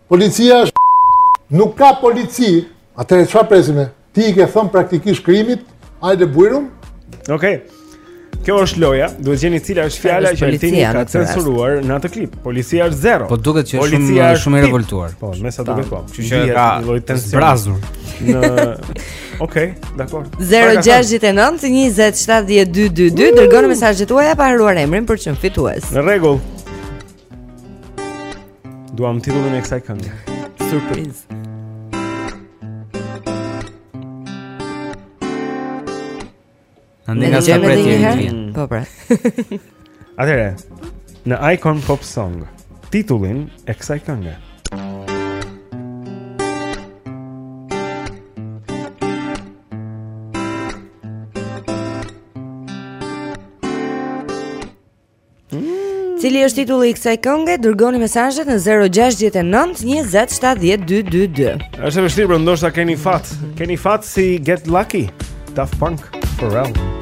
Policia është nuk ka polici. Atëherë çfarë presim ne? Ti i ke thënë praktikisht krimit, hajde bujrum. Okej. Kjo është loja, duhet të gjeni cila është fjala që Altini ka censuruar në atë klip. Policia është zero. Po duket që është shumë shumë i revoltuar. Po, me sa duket po. Kështu që ka lloj tension. Brazur. Në Okej, dakord. 069 20 70 222 dërgoni mesazhet tuaja pa harruar emrin për të qenë fitues. Në rregull. Duam titullin e kësaj kënge. Surprizë. Ne nga sa pret jemi. Po pra. Atëherë, në Icon Pop Song, titullin e kësaj kënge. Cili është titulli i kësaj kënge? Dërgoni mesazhet në 069 20 70 222. Është e vështirë, por ndoshta keni fat. Keni fat si Get Lucky, Daft Punk, Pharrell.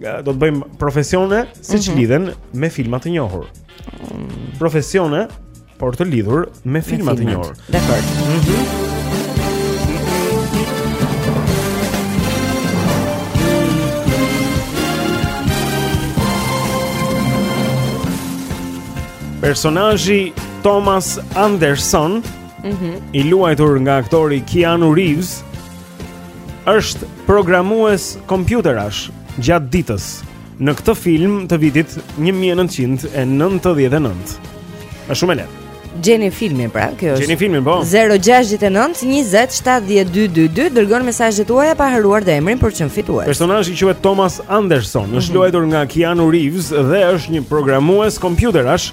do të bëjmë profesione që mm-hmm lidhen me filma të njohur. Profesione por të lidhur me filma të njohur. Dakord. Mm -hmm. Personazhi Thomas Anderson, mm -hmm. i luajtur nga aktori Keanu Reeves, është programues kompjuterash gjatë ditës në këtë film të vitit 1999. Është shumë e lehtë. Gjeni filmin pra, kjo është. Gjeni filmin po. 069 20 70 222 dërgoni mesazhet tuaja pa harruar dhe emrin për të qenë fitues. Personazhi quhet Thomas Anderson, është mm -hmm. luajtur nga Keanu Reeves dhe është një programues kompjuterash.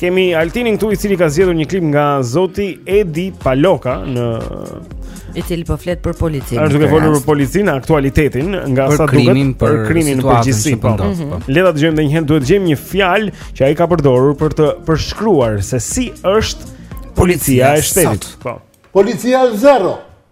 Kemi Altinin këtu i cili ka zgjedhur një klip nga Zoti Edi Paloka i cili po flet për policinë. Është duke folur për policinë, aktualitetin nga sa duket për krimin në përgjithësi. Po. po. Mhm. Le ta dëgjojmë edhe një herë, duhet të gjejmë një fjalë që ai ka përdorur për të përshkruar se si është policia e shtetit. Po. Policia është zero.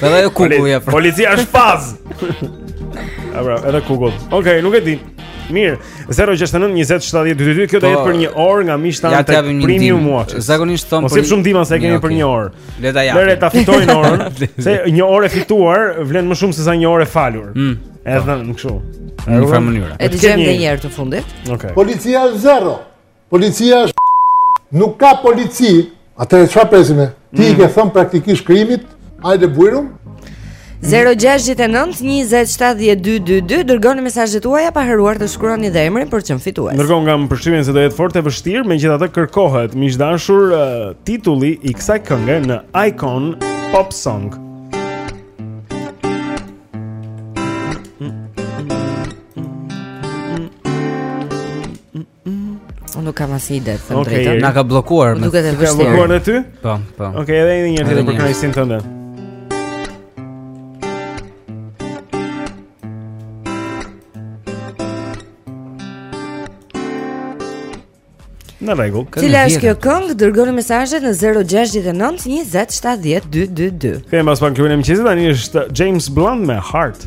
Po edhe kuku jep. Policia është paz. Abra, edhe kuku. Okej, okay, nuk e di. Mirë, 069 20 70 22 kjo do po, jetë për një orë nga miqtë tanë ja, te Premium Watch. Zakonisht thon për. Mos jep shumë ndihma se e kemi okay. për një orë. Le ta japim. Le ta fitojnë orën, se një orë e fituar vlen më shumë se sa një orë e falur. Mm. Edhe në kështu. Në një farë mënyre. E dëgjojmë edhe një herë të fundit. Okej. Okay. Policia 0. Policia është nuk ka polici. Atëherë çfarë presim ne? Ti i ke mm. thënë praktikisht krimit, hajde bujrum. 0-6-9-20-72-22 Dërgoni mesazhet tuaja pa harruar të shkruani dhe emrin për që në fituat Ndërkohë kam përshtypjen se do jetë fort e vështirë Megjithatë kërkohet miq të dashur uh, titulli i kësaj kënge në Icon Pop Song Unë nuk kam asnjë ide, them okay, të drejtën. Na ka bllokuar po me. Duket e vështirë. Ka bllokuar edhe ty? Po, po. Okej, okay, edhe një herë tjetër për kënaqësinë tënde. Në rregull. Cila është kjo këngë? Dërgoni mesazhet në 069 20 70 222. Kemi pas pak klubin e mëngjesit, tani është James Blunt me Heart.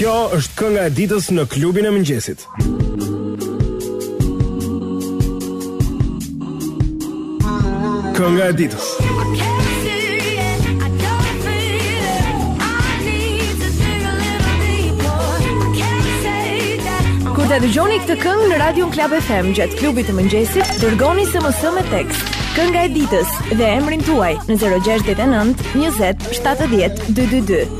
Kjo është kënga e ditës në klubin e mëngjesit. Kënga e ditës. Kur ta dëgjoni këtë këngë në Radio Club FM gjatë klubit të mëngjesit, dërgoni SMS me tekst Kënga e ditës dhe emrin tuaj në 069 20 70 222.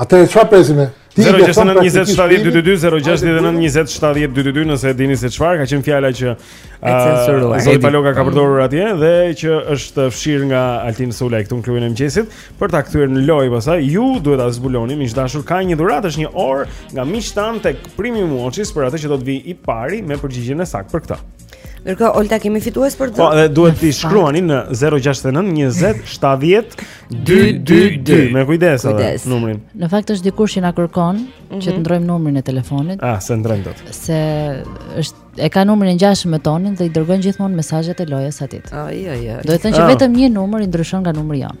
Atëherë çfarë presim ne? 0692070222069207022 nëse e dini se çfarë ka qenë fjala që Zoti Paloka ka përdorur atje dhe që është fshirë nga Altin Sulaj këtu në klubin e mëngjesit për ta kthyer në lojë pastaj ju duhet ta zbuloni miq të dashur ka një dhuratë është një orë nga miqtë tanë tek Premium Watches për atë që do të vijë i pari me përgjigjen e saktë për këtë Ndërkohë Olta kemi fitues për të. Po, dhe duhet t'i shkruani në 069 20 70 222. Me kujdes edhe numrin. Në fakt është dikush që na kërkon mm -hmm. që të mhm. ndrojmë numrin e telefonit. Ah, s'e ndrojmë dot. Se është e ka numrin e ngjashëm me tonin dhe i dërgojnë gjithmonë mesazhet e lojës atij. Ai ai ai. Do të thotë që ah. vetëm një numër i ndryshon nga numri jonë.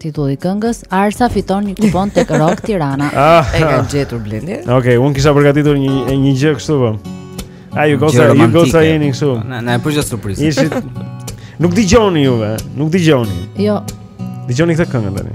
Titulli i këngës Arsa fiton një kupon tek Rock Tirana. Ah. e kanë gjetur Blendi. Okej, okay, un kisha përgatitur një një gjë kështu po. Ai ju goca, ju goca jeni kështu. Na na e prishi surprizën. Ishit Nuk dëgjoni juve, nuk dëgjoni. Jo. Dëgjoni këtë këngë tani.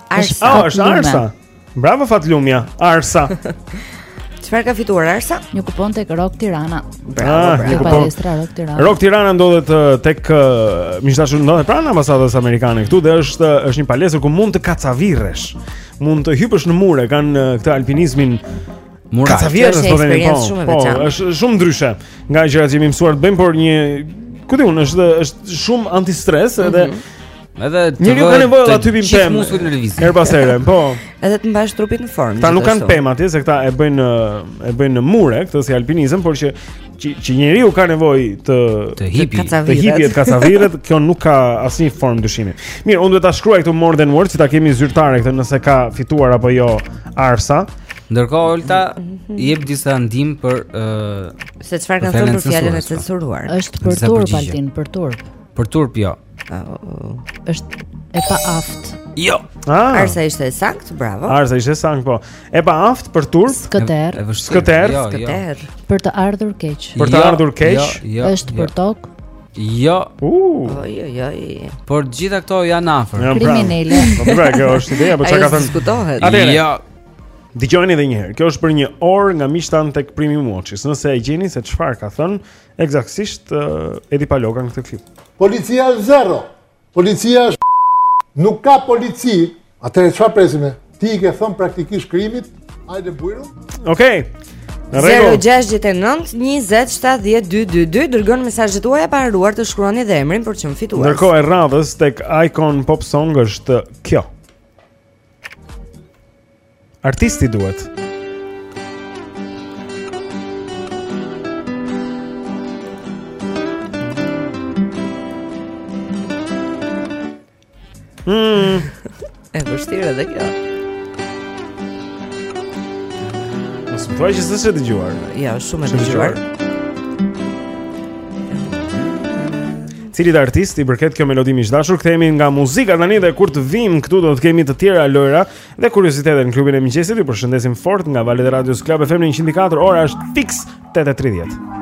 Arsa. Oh, është Arsa. Bravo të lumtë, Arsa. Çfarë ka fituar Arsa? Një kupon tek Rock Tirana. Bravo, ah, bravo. Një kupon tek Rock Tirana. Rock Tirana ndodhet eh, tek eh, miq të dashur ndodhet pranë ambasadës amerikane këtu dhe është eh, është një palestër ku mund të kacavirresh. Mund të hypësh në mure, kanë këtë alpinizmin Mure, një eksperiencë po shumë e veçantë. Po, është shumë ndryshe nga gjërat që jemi mësuar të bëjmë, por një, ku di unë, është është shumë anti-stres edhe mm -hmm. Edhe të Njeriu ka nevojë të hypi pemë. Gjithë muskujt në lëvizje. Herë pas here, po. Edhe të mbash trupin në formë. Këta nuk kanë pemë atje se këta e bëjnë e bëjnë në mure, këtë si alpinizëm, por që që, që njeriu ka nevojë të të hipi, të hipi të kacavirret, kjo nuk ka asnjë formë dyshimi. Mirë, unë duhet ta shkruaj këtu more than words, që ta kemi zyrtare këtë nëse ka fituar apo jo Arsa. Ndërkohë Olta jep disa ndihma për ë uh, se çfarë kanë thënë për fjalën e censuruar. Është për turp Altin, për turp. Për turp jo. Është e paaftë. Jo. Ah. Arsa ishte e saktë, bravo. Arsa ishte e saktë, po. E paaftë për turp. Skëterrë. Skëterrë. Jo, jo. Skëterrë. Për të ardhur keq. Për të jo, ardhur keq. Jo, është për tokë. Jo. Uh. Jo, jo, jo. Por gjitha këto janë afër. Pra. Kriminele. Po pra, kjo është ideja, po çka ka thënë? Diskutohet. Jo. Dëgjojeni edhe një herë. Kjo është për një orë nga miqtë tanë tek Premium Watches. Nëse e gjeni se çfarë ka thënë, Eksaktësisht uh, Edi Paloka në këtë klip. Policia është zero. Policia është nuk ka polici. Atëherë çfarë presim ne? Ti i ke thënë praktikisht krimit, hajde bujrum. Okej. Okay. 069 20 70 222 dërgoni mesazhet tuaja pa harruar të shkruani dhe emrin për çmim fituar. Ndërkohë e radhës tek Icon Pop Song është kjo. Artisti duhet. Mm. E vështirë edhe kjo. Mos më thuaj që s'e ke dëgjuar. Jo, shumë e dëgjuar. Cilit artist i përket kjo melodi miq të dashur, kthehemi nga muzika tani dhe kur të vijmë këtu do të kemi të tjera lojra, Dhe kuriozitete në klubin e mëngjesit, ju përshëndesim fort nga valët e radios Club FM 104, ora është fix 8:30.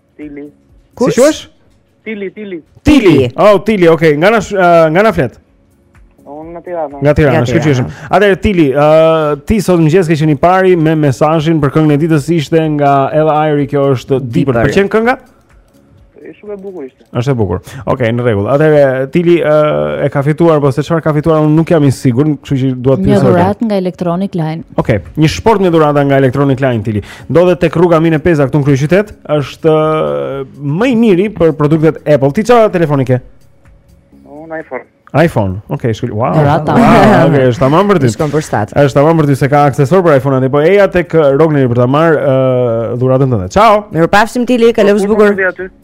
Tili. Kush? Si quhesh? Tili, Tili. Tili. Oh, Tili, okay. Nga na uh, nga na flet. Nga Tirana. Nga Tirana, shkëlqyeshëm. Atëherë Tili, ë uh, ti sot në mëngjes ke qenë i pari me mesazhin për këngën e ditës ishte nga Ella Eyre, kjo është Deeper. Të pëlqen kënga? Ëh, shumë e bukur ishte. Është e bukur. Okej, okay, në rregull. Atëherë Tili ë uh, e ka fituar, po se çfarë ka fituar unë nuk jam i sigurt, kështu që dua të pyes. Një dhuratë nga Electronic Line. Okej, okay, një shportë me dhuratë nga Electronic Line Tili. Ndodhet tek rruga Mine Peza këtu në kryeqytet, është më i miri për produktet Apple. Ti çfarë telefoni ke? Unë iPhone. iPhone. Okej, okay, shkoj. Wow. Wow, okay, është tamam për ty. Shkon për shtat. Është tamam për ty se ka aksesorë për iPhone aty, po eja tek Rogneri për ta marrë uh, dhuratën tënde. Ciao. Mirupafshim Tili, kalofsh bukur. Mirupafshim ti.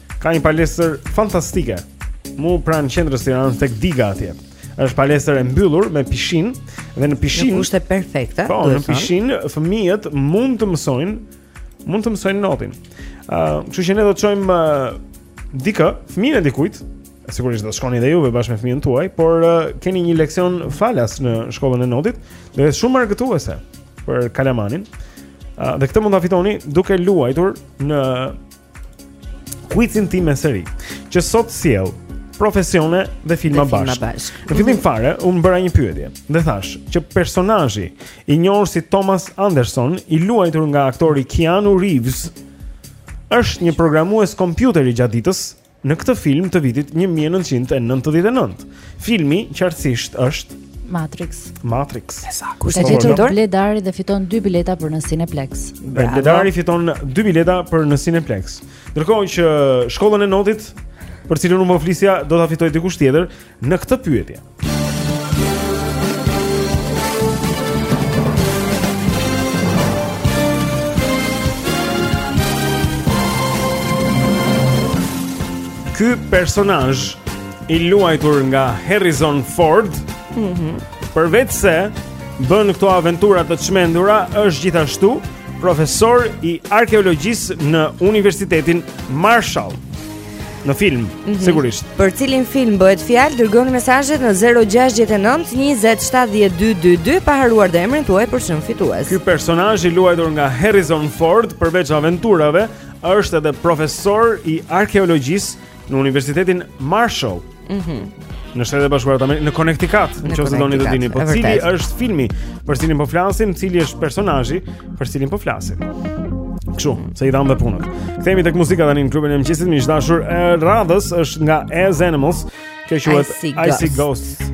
Ka një palestër fantastike. Mu pranë qendrës së Tiranës tek Diga atje. Është palestër e mbyllur me pishinë dhe në pishinë Në kushte perfekte. Po, në pishinë fëmijët mund të mësojnë, mund të mësojnë notin. Ëh, uh, kështu që ne do të çojmë uh, dikë, fëmijën e dikujt, sigurisht do të shkoni dhe juve bashkë me fëmijën tuaj, por uh, keni një leksion falas në shkollën e notit, do jetë shumë argëtuese për kalamanin. Ëh, uh, dhe këtë mund ta fitoni duke luajtur në Quizin tim e seri, që sot sjell profesione dhe filma bashkë. Bashkë. Në fillim fare, unë bëra një pyetje dhe thashë që personazhi i njohur si Thomas Anderson, i luajtur nga aktori Keanu Reeves, është një programues kompjuteri gjatë ditës në këtë film të vitit 1999. Filmi qartësisht është Matrix. Matrix. Këtë e gjeti Bledari dhe fiton dy bileta për në Cineplex. Bravo. Bledari fiton dy bileta për në Cineplex. Ndërkohë që shkollën e notit për cilën unë po flisja do ta fitojë dikush tjetër, Në këtë pyetje. Ky personazh i luajtur nga Harrison Ford, ëh, mm -hmm. përveç se bën këto aventura të çmendura, është gjithashtu profesor i arkeologjisë në Universitetin Marshall. Në film, mm -hmm. sigurisht. Për cilin film bëhet fjalë? Dërgoni mesazhet në 069 20 70 222 pa harruar dhe emrin tuaj për çmim fitues. Ky personazh i luajtur nga Harrison Ford përveç aventurave është edhe profesor i arkeologjisë në Universitetin Marshall. Mhm. Mm në Shtetet e Bashkuara të Amerikës, në Connecticut, qoftë se doni ta dini, po cili është filmi për cilin po flasim, cili është personazhi për cilin po flasim. Kështu, se i dhamë dhe pyetjet. Kthehemi tek muzika tani në klubin e mëngjesit, miq të dashur. E radhës është nga As Animals, kjo quhet I See Ghosts.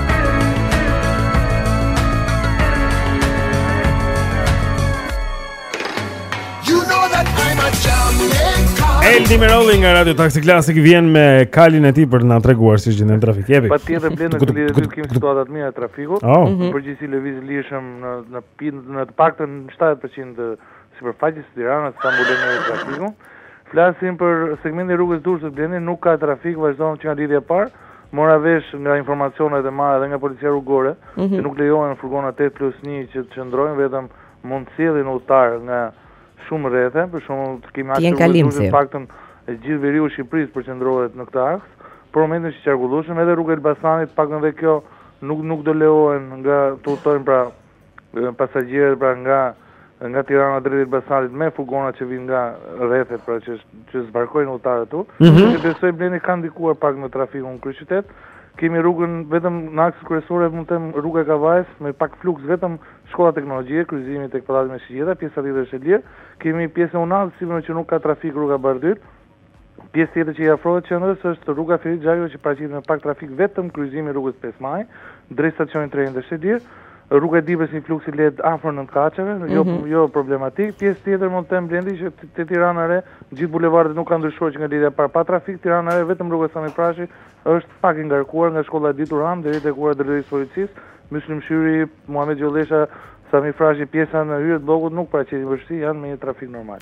Edi Merolli nga Radio Taxi Classic vjen me kalin e tij për të na treguar si gjendet trafiku. Jepi. Patjetër Blendi në këtë lidhje kemi situata të mira trafiku. Oh. Mhm. Përgjithësi lëviz lirshëm në në në të paktën 70% të sipërfaqes së Tiranës, s'ka probleme në trafik. Flasim për segmentin e rrugës Durrësit, Blendi, nuk ka trafik, vazhdon që nga lidhja e parë. Mora vesh nga informacionet e marra edhe nga Policia Rrugore, që nuk lejohen furgona tetë plus një që të qëndrojnë, vetëm mund të sjellin udhëtarë nga shumë rrethe, për shembull të kemi aksin e rrugës Durrësit, të paktën i gjithë veriu i Shqipërisë përqendrohet në këtë aks, për momentin është i qarkullueshëm, edhe rruga e Elbasanit, të paktën edhe kjo nuk nuk do lejohen ata të udhëtojnë pra. Vetëm pasagjerët pra nga nga Tirana drejt Elbasanit me furgonat që vijnë nga rrethet pra që që zbarkojnë udhëtarët këtu. Mm -hmm. Që besoj Blendi ka ndikuar pak në trafikun në kryeqytet. Kemi rrugën vetëm në akset kryesore, mund të them rruga e Kavajës me pak fluks vetëm shkolla teknologjike, kryqëzimi tek pallati me shigjeta, pjesa tjetër është e lirë. Kemi pjesën e Unazës së sipërme që nuk ka trafik rruga Bardhyl. Pjesë tjetër që i afrohet qendrës është rruga Ferit Xhajko që paraqitet me pak trafik vetëm kryqëzimi i rrugës pesë Maj, drejt stacionit trenit dhe është e lirë, rruga e Dibrës një fluks i lehtë afër nëntëkatësheve, jo jo problematik, pjesë tjetër mund të them Blendi që te Tirana e Re gjithë bulevardet nuk kanë ndryshuar që nga lidhja e parë pa trafik, Tirana e Re vetëm rruga Sami Frashëri është pak e ngarkuar nga shkolla e Edith Durham deri tek ura e drejtorisë së policisë, Myslim Shyri, Muhamet Gjollesha, Sami Frashëri pjesa në hyrje të bllokut nuk paraqesin vështirësi janë me një trafik normal.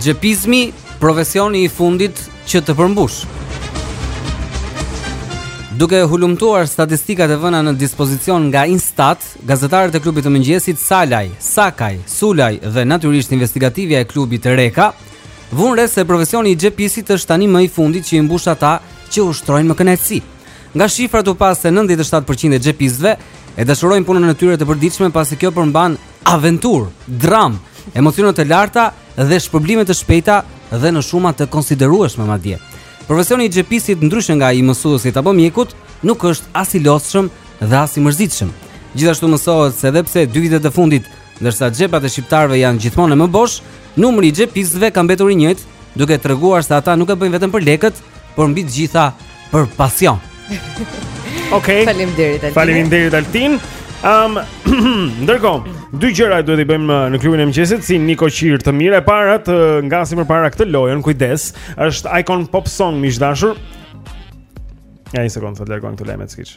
Xhepizmi, profesioni i fundit që të përmbush. Duke hulumtuar statistikat e vëna në dispozicion nga Instat, gazetarët e klubit të mëngjesit Salaj, Sakaj, Sulaj dhe natyrisht investigativja e klubit Reka, vunë re se profesioni i xhepisit është tani më i fundit që i mbush ata që e ushtrojnë me kënaqësi. Nga shifrat u pa se 97% e xhepisëve e dashurojnë punën e tyre të përditshme pasi kjo përmban aventurë, dramë, emocione të larta dhe shpërblime të shpejta dhe në shuma të konsiderueshme madje. Profesioni i xhepisit ndryshe nga i mësuesit apo mjekut nuk është as i lodhshëm dhe as i mërzitshëm. Gjithashtu mësohet se edhe pse dy vitet e fundit, ndërsa xhepat e shqiptarëve janë gjithmonë e më bosh, numri i xhepisëve ka mbetur i njëjtë, duke treguar se ata nuk e bëjnë vetëm për lekët, por mbi të gjitha për pasion. Okej. Okay. Faleminderit Altin. Faleminderit Altin. Ëm, um, ndërkohë, dy gjëra duhet t'i bëjmë uh, në klubin e mëngjesit si nikoqirë të mirë e para të uh, ngasim përpara këtë lojën, kujdes. Është Icon Pop Song miq të dashur. Ja një sekond, të largojmë këto lajmet siç.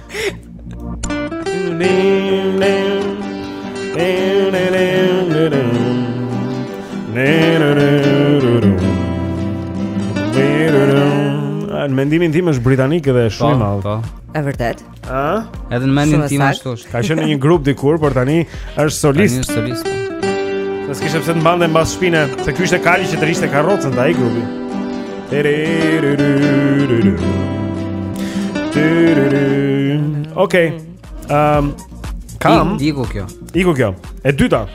Në mendimin tim është britanik dhe shumë i po, madh. Po. Është vërtet? Ë? Edhe në mendimin tim ashtu është. Ka qenë në një grup dikur, por tani është solist. Tani është solist. Po. Se s'kishte pse të mbande mbas shpine Se ky ishte kali që tërhiqte karrocën te ai grupi Okej. Okay. Um, kam. Iku kjo. Iku kjo. E dyta.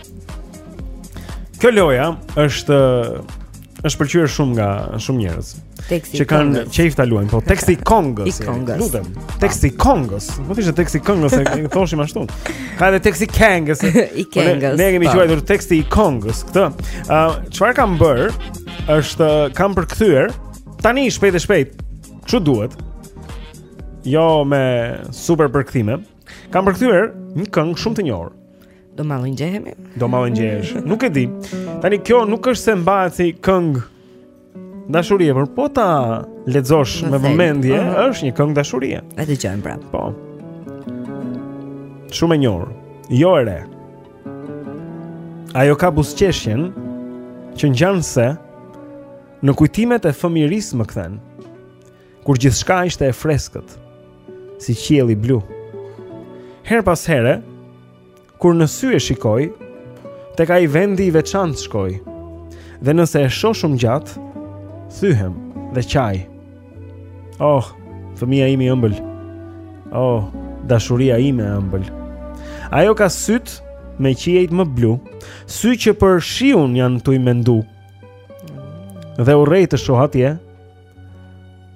Kjo loja është pëlqyer shumë nga shumë njerëz. Teksti që kanë qejf ta luajnë, po teksti i kongës. Lutem. Teksti i kongës. Po thjesht teksti i kongës i thoshim ashtu. Ka edhe teksti i këngës. I këngës, po. Ne kemi quajtur teksti i kongës këtë. Ë, çfarë kam bërë? Është kam përkthyer tani shpejt e shpejt. Kështu duhet. Jo me super përkthime. Kam përkthyer një këngë shumë të njohur. Do mallëngjehemi? Do mallëngjehesh. Nuk e di. Tani kjo nuk është se mbahet si këngë dashurie, por po ta lexosh me vëmendje, uh -huh. është një këngë dashurie. E dëgjojmë pra. Po. Shumë e njohur. Jo e re. Ajo ka buzëqeshjen që ngjan se në kujtimet e fëmijërisë më kthen. Kur gjithçka ishte e freskët, si qielli blu. Herë pas here, kur në sy e shikoj, tek ai vendi i veçantë shkoj. Dhe nëse e shoh shumë gjatë, thyhem dhe qaj. Oh, fëmija im i ëmbël Oh, dashuria ime e ëmbël Ajo ka sytë me qiejt më blu Sy që për shiun janë tuj mendu Dhe urrej të shoh atje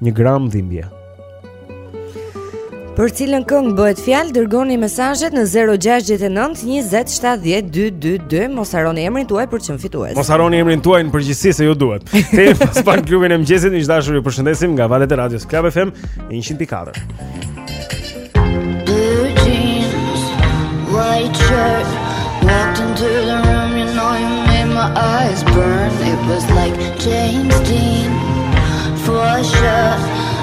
Një gram dhimbje Për cilën këngë bëhet fjalë, dërgoni mesazhet në 069 20 70 222, mos harroni emrin tuaj për të qenë fitues. Mos harroni emrin tuaj në përgjithësi se ju duhet. Jemi pas pak klubin e mëngjesit, miq të dashur, ju përshëndesim nga valët e radios Club FM 104. White shirt, walked into the room, you know you made my eyes burn. It was like James Dean, for sure.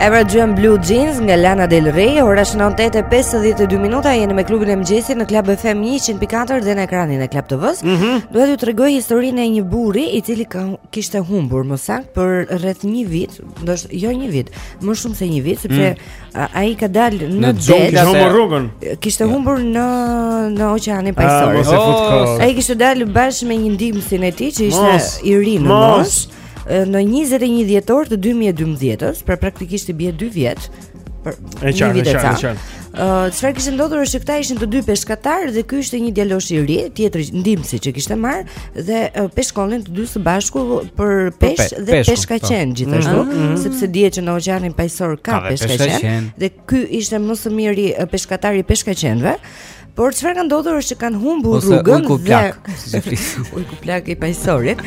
E pra, dëgjuam Blue Jeans nga Lana Del Rey, ora shënon 8:52 minuta, jeni me klubin e mëngjesit në Club FM 104 dhe në ekranin e Club TV-së. Mm -hmm. Dua t'ju tregoj historinë e një burri i cili ka kishte humbur më saktë për rreth një vit, ndoshta jo një vit, më shumë se një vit, sepse mm. A, ai ka dalë në, në det Kishte humbur rrugën Kishte humbur në, në oqeanin Paqësor A, oh, ai kishte dalë bashkë me një ndihmësin e tij Që ishte mos, i ri në moshë Në 21 dhjetor të 2012 Pra praktikisht i bie 2 vjet po e qartë, e qartë, e qartë. Uh, çfarë uh, kishte ndodhur është që këta ishin të dy peshkatarë dhe ky ishte një djalosh i ri, tjetri ndihmësi që kishte marrë dhe peshkonin të dy së bashku për peshq dhe peshka, po, peshkaqenë gjithashtu mm -hmm. sepse dihet që në oqeanin Paqësor ka, ka peshka, peshkaqenë dhe ky ishte më së miri peshkatar i peshkaqenëve Por çfarë ka ndodhur është që kanë humbur Ose rrugën ujku plak, dhe ujku plak i Paqësorit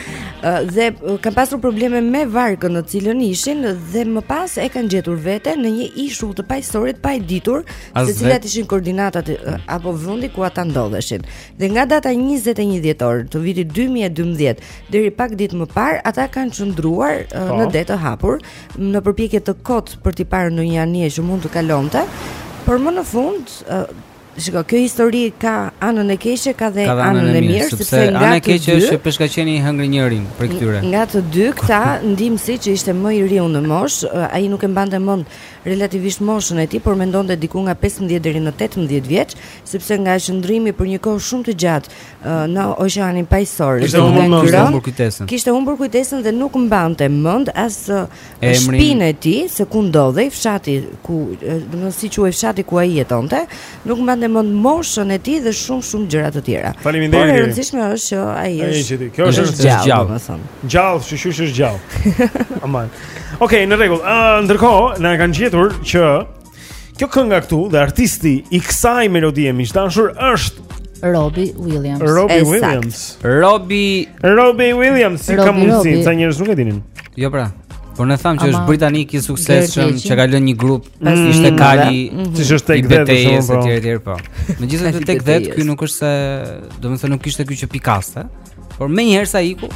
dhe kanë pasur probleme me varkën në cilën ishin dhe më pas e kanë gjetur veten në një ishull të Paqësorit pa e ditur se cilat ishin koordinatat apo vendi ku ata ndodheshin. Dhe nga data 21 dhjetor të vitit 2012 deri pak ditë më parë, ata kanë qëndruar po. në det të hapur në përpjekje të kot për të parë ndonjë anije që mund të kalonte. Por më në fund, Shiko, kjo histori ka anën e keqe, ka dhe anën e mirë, sepse ana e keqe është që peshkaqeni i hëngri njërin prej këtyre. Nga të dy këta ndihmësi që ishte më i riu në moshë, ai nuk e mbante mend relativisht moshën e tij, por mendonte diku nga 15 deri në 18 vjeç, sepse nga qëndrimi për një kohë shumë të gjatë në oqeanin Paqësor dhe kishte humbur kujtesën. Kishte humbur kujtesën dhe nuk mbante mend as shtëpinë e tij se ku ndodhej fshati ku, domethënë si quhej fshati ku ai jetonte, nuk mbante mend moshën e tij dhe shumë shumë gjëra të tjera. Faleminderit. Por e rëndësishme është që ai është. Kjo është është gjallë, më thuaj. Gjallë, si qysh është gjallë. Aman. Okej, në rregull. Ëh, ndërkohë na e kanë gjetur që Kjo kënga këtu dhe artisti i kësaj melodie më e dashur është Robbie Williams. Robbie Williams. Robbie Robbie Williams si ka mundësi sa njerëz nuk e dinin. Jo pra. Po ne thamë që është britanik i suksesshëm që ka lënë një grup, mm, ishte kali, mhm. siç është Take That shumë po. Etj etj po. Megjithëse tek Take That ky nuk është se, domethënë nuk ishte ky që spikaste, por menjëherë sa iku.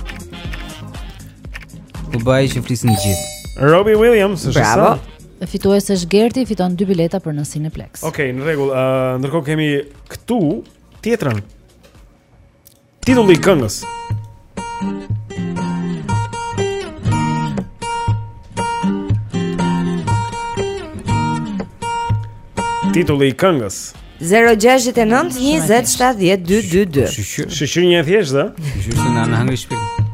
U bë që flisnin gjithë. Robbie Williams është sa. Fitues është Gerti, fiton dy bileta për në Cineplex. Okej, okay, në rregull. Ë, uh, ndërkohë kemi këtu tjetrën. Titulli i këngës. Titulli i këngës. 069 20 70 222. Shqyr një e thjeshtë, ë? Shqyr se na na hangri shpirtin.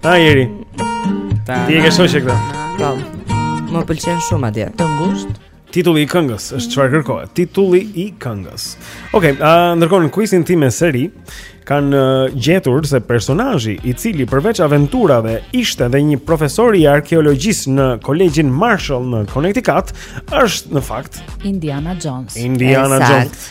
Ta jeri Ti e ke shoqe këta Po Më pëlqen shumë atje Të ngusht Titulli i këngës është çfarë kërkohet. Titulli i këngës. Okej, okay, uh, ndërkohë në quizin tim me seri kanë uh, gjetur se personazhi i cili përveç aventurave ishte dhe një profesor i arkeologjisë në Kolegjin Marshall në Connecticut është në fakt Indiana Jones. Indiana Jones.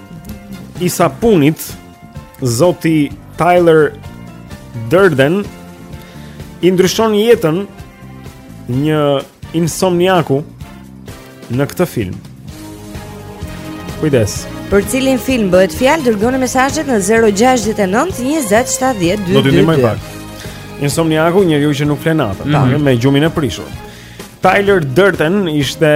i sapunit zoti Tyler Durden i ndryshon jetën një insomniaku në këtë film. Kujdes. Për cilin film bëhet fjalë, dërgoni mesazhet në 069 20 70 222. Do të ndihmoj pak. Insomniaku, njeriu që nuk flen natën, mm -hmm. me gjumin e prishur. Tyler Durden ishte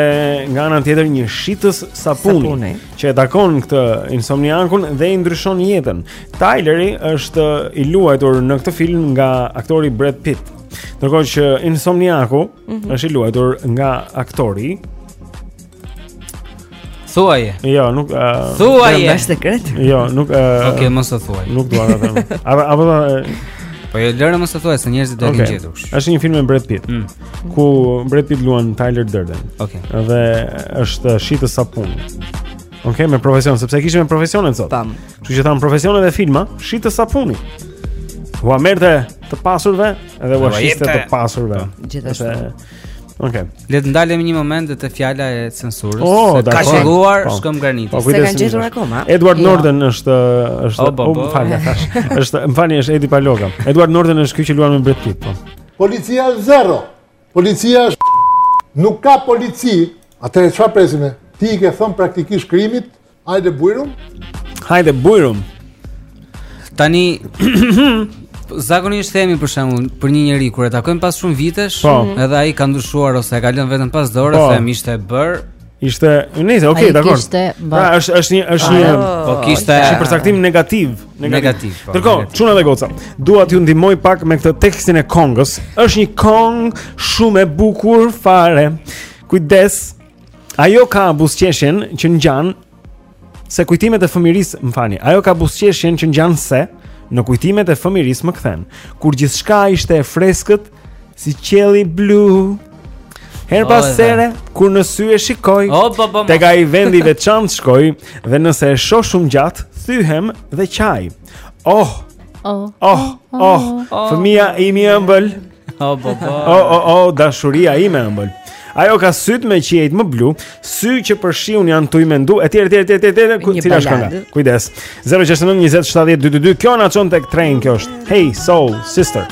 nga ana tjetër një shitës sapuni, sapuni që e takon këtë insomniakun dhe i ndryshon jetën. Tyleri është i luajtur në këtë film nga aktori Brad Pitt. Ndërkohë që insomniaku mm -hmm. është i luajtur nga aktori Thuaje. Jo, nuk ë uh, Thuaje. Është sekret. Jo, nuk ë uh, Okej, okay, mos e thuaj. Nuk dua ta them. A a po Po e lëre mos e thuaj se njerëzit do ta okay. gjejnë. Është një film me Brad Pitt. Mm. Ku Brad Pitt luan Tyler Durden. Okej. Okay. Dhe është shitës sapuni. Okej, okay, me profesion, sepse kishim me profesionet sot. Tam. Kështu që thamë profesionet dhe filma, shitës sapuni. Ua merrte të pasurve dhe ua shiste të pasurve. Po, gjithashtu. Ok. Le të ndalemi një moment te fjala e censurës. Oh, se ka qelluar, po. shkëmb graniti. Po, s'e kanë gjetur akoma. Edward jo. Norton është është oh, um, më falni tash. Është, më falni, është Edi Paloka. Edward Norton është ky që luan me Brad Pitt. Po. Policia është zero. Policia është nuk ka polici. Atë e çfarë presim ne? Ti i ke thënë praktikisht krimit Hajde bujrum. Hajde bujrum. Tani zakonisht themi për shembull për një njeri kur e takojmë pas shumë vitesh, po. edhe ai ka ndryshuar ose e ka lënë veten pas dore, po. themi ishte bërë. Ishte, nice, okay, dakor. Pra është është një është një po kishte një përcaktim negativ, negativ. Po, Ndërkohë, çuna dhe goca. Dua t'ju ndihmoj pak me këtë tekstin e këngës. Është një këngë shumë e bukur fare. Kujdes, Ajo ka buzëqeshjen që ngjan se kujtimet e fëmijërisë, më falni. Ajo ka buzëqeshjen që ngjan se në kujtimet e fëmijërisë më kthen, kur gjithçka ishte e freskët si qielli blu. Herë pas here, kur në sy e shikoj, tek ai vendi i veçantë shkoj, dhe nëse e shoh shumë gjatë, thyhem dhe qaj. Oh, oh, oh, oh, oh, oh, oh, oh, oh, oh, O, bo, bo. O, o, o, dashuria ime, ëmbël. Ajo ka syt me qiejt më blu, sy që për shiun janë tuj mendu, etj, etj, etj, etj, etj, ku cila është kënga? Kujdes. 069 20 70 222. Kjo na çon tek Train, kjo është. Hey Soul Sister.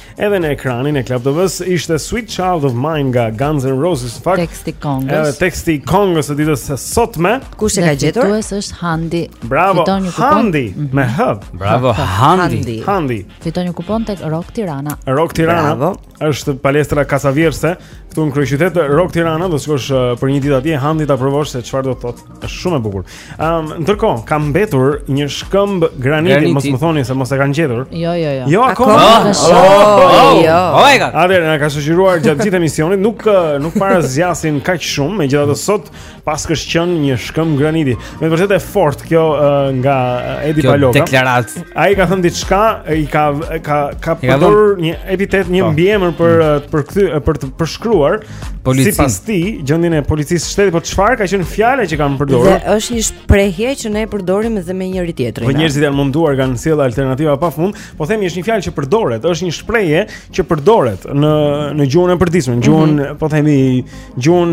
Edhe në ekranin e Club TV-s ishte Sweet Child of Mine nga Guns N' Roses fakt. Teksti këngës. Edhe teksti këngës së ditës së sotme. Kush e ka gjetur? Fitues është Handi. Bravo. Fiton një kupon Handi mm -hmm. me H. Bravo Handi. Handi. Fiton një kupon tek Rock Tirana. Rock Tirana. Bravo. Është palestra kacavjerëse këtu në kryeqytet Rock Tirana, do të shkosh uh, për një ditë atje Handi ta provosh se çfarë do të thotë. Është shumë e bukur. Ëm, ehm, um, ndërkohë ka mbetur një shkëmb graniti, graniti. mos më thoni se mos e kanë gjetur. Jo, jo, jo. Jo, akoma. Oh, oh, oh, jo. Oh my god. Atëherë na ka shoqëruar gjatë gjithë emisionit, nuk eh, nuk para zgjasin kaq shumë, megjithatë sot paskësh qenë një shkëmb graniti. Me të vërtetë e fort kjo uh, nga eh, Edi Paloka. Kjo deklaratë. Ai ka thënë diçka, eh, i ka ka ka përdorur një epitet, një po. mbiemër për për kthy për të përshkruar Policinë. Sipas tij, gjendjen e policisë së shtetit, po çfarë ka qenë fjala që kanë përdorur? Dhe është një shprehje që ne e përdorim edhe me njëri tjetrin. Po njerëzit janë munduar kanë sjellë alternativa pafund, po themi është një fjalë që përdoret, është një shprehje që përdoret në në gjuhën e përditshme, në gjuhën, mm -hmm. po themi gjuhën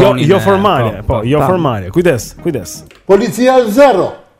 jo, jo formale, po, po jo po. formale. Kujdes, kujdes. Policia zero.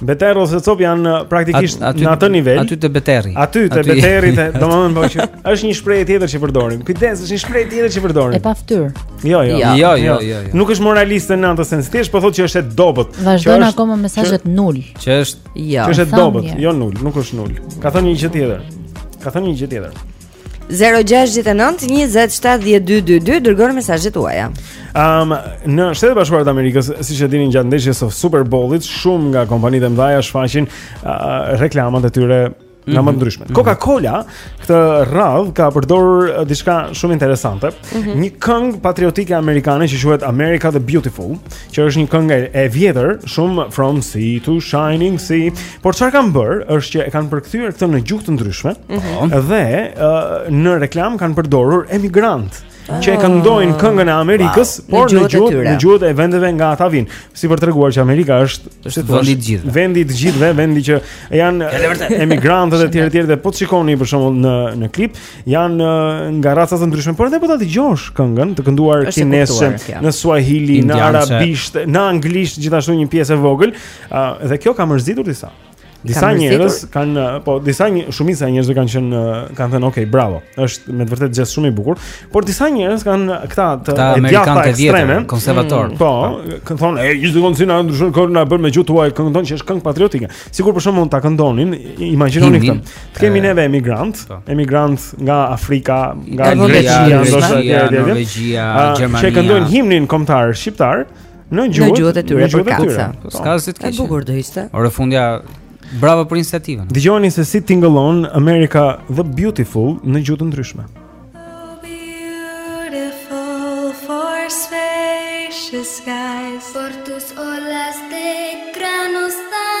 Beter ose copë janë uh, praktikisht aty, në atë nivel. Aty te beteri. Aty te beteri, domethënë po që është një shprehje tjetër që përdorim. Kujdes, është një shprehje tjetër që përdorim. E pafytyrë. Jo, jo. Jo, jo, jo, jo. Nuk është moraliste në atë sens. Thjesht po thotë që është e dobët. Vazhdojnë akoma mesazhet nul. Që është jo. Që është e dobët, jo nul, nuk është nul. Ka thënë një gjë tjetër. Ka thënë një gjë tjetër. 069 20 70 222 Dërgoni mesazhet tuaja um, Në Shtetet e Bashkuara të Amerikës siç e dini gjatë ndeshjes së Super Bowlit Shumë nga kompanitë e mdhaja shfaqin uh, Reklamat e tyre nga më mhm. të ndryshmet. Mhm. Coca-Cola këtë radhë ka përdorur eh, diçka shumë interesante. Mhm. Një këngë patriotike amerikane që quhet America the Beautiful. që është një këngë e vjetër, shumë From Sea to Shining Sea, por çfarë kanë bërë është që e kanë përkthyer këtë në gjuhë të ndryshme mm -hmm. dhe uh, në reklamë kanë përdorur emigrantë që e këndojnë ah. këngën e Amerikës, wow. por në gjuhë në gjuhët e vendeve nga ata vijnë. Si për treguar që Amerika është është vendi i të gjithëve. Vendi i gjithëve, vendi që janë emigrantët e tjerë e tjerë dhe po të shikoni për shembull në në klip, Janë nga raca të ndryshme, por edhe po ta dëgjosh këngën të kënduar kinezisht, në swahili, në arabisht, në anglisht, gjithashtu një pjesë e vogël, uh, dhe kjo ka mërzitur disa. Disa njerëz kanë, po disa një, shumica e njerëzve kanë qenë kanë thënë ok, bravo. Është me të vërtetë gjest shumë i bukur, por disa njerëz kanë këta të djathtë ekstremë, konservator. Mm, po, kanë thënë, "Ej, ju duhet të na ndryshon kur na bën me gjuhë tuaj këngën tonë që është këngë patriotike." Sikur për shembull ta këndonin, imagjinoni këtë. Të kemi neve emigrantë, po. emigrantë nga Afrika, nga Greqia, ndoshta edhe nga Norvegjia, Gjermania. Që këndojnë himnin kombëtar shqiptar në gjuhën në gjuhën e tyre për kaca. Po. S'ka asgjë të keqe. E bukur do ishte. Ore fundja bravo për iniciativën. Dëgjoni se si tingëllon America the Beautiful në gjuhë të ndryshme. Skies, por tus olas de granos tan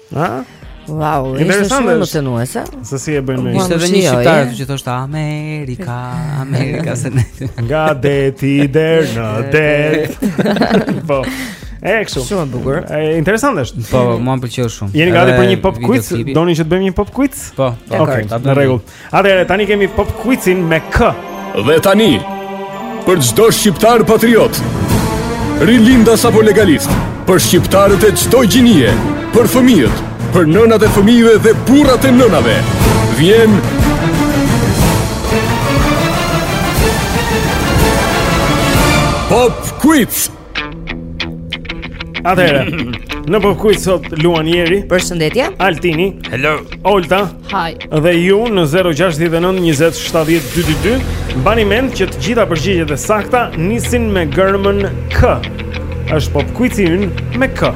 Ha? Wow, ishte shumë emocionuese. Se si e bëjmë? Ishte edhe një shqiptar që thoshte Amerika, Amerika se ne. Nga deti der në det. Po. E kështu. Shumë e bukur. E interesant është. Po, po, më pëlqeu shumë. Jeni gati për një pop quiz? Doni që të bëjmë një pop quiz? Po, po. Okej, në rregull. Atëherë tani kemi pop quizin me K? Dhe tani për çdo shqiptar patriot, rilindas apo legalist, për shqiptarët e çdo gjinie, për fëmijët, për nënat e fëmijëve dhe burrat e nënave. Vjen Pop Quiz. Atëherë, në pop quiz sot luan Jeri? Përshëndetje. Altini. Hello. Olta. Hi. Dhe ju në 069 20 70 222. Mbani mend që të gjitha përgjigjet e sakta nisin me gërmën K. Është pop quizi ynë me K.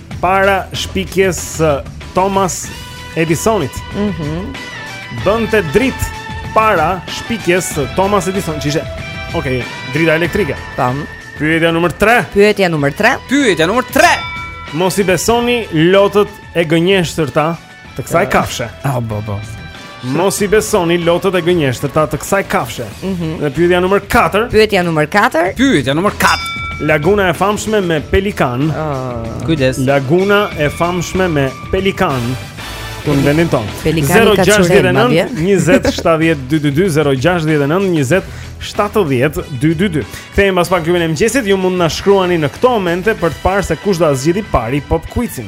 para shpikjes së Thomas Edisonit. Mhm. Mm Bënte dritë para shpikjes së Thomas Edison, që ishte Ok, drita elektrike. Tam. Pyetja numër 3. Pyetja numër 3. Pyetja numër 3. Mos i besoni lotët e gënjeshtërta. Të kësaj kafshe. Ah, bo, bo. Mos i besoni lotët e gënjeshtërta të kësaj kafshe. Mm -hmm. Dhe pyetja numër 4. Pyetja numër 4. Pyetja numër 4. Laguna e famshme me pelikanë. Uh, Kujdes. Laguna e famshme me pelikanë. Këtu në vendin tonë 069 20 70 222 069 20 70 222 Kthehemi pas pak Klubi i mëngjesit Ju mund të na shkruani në këto momente Për të parë se kush do e zgjidhë i pari pop quizin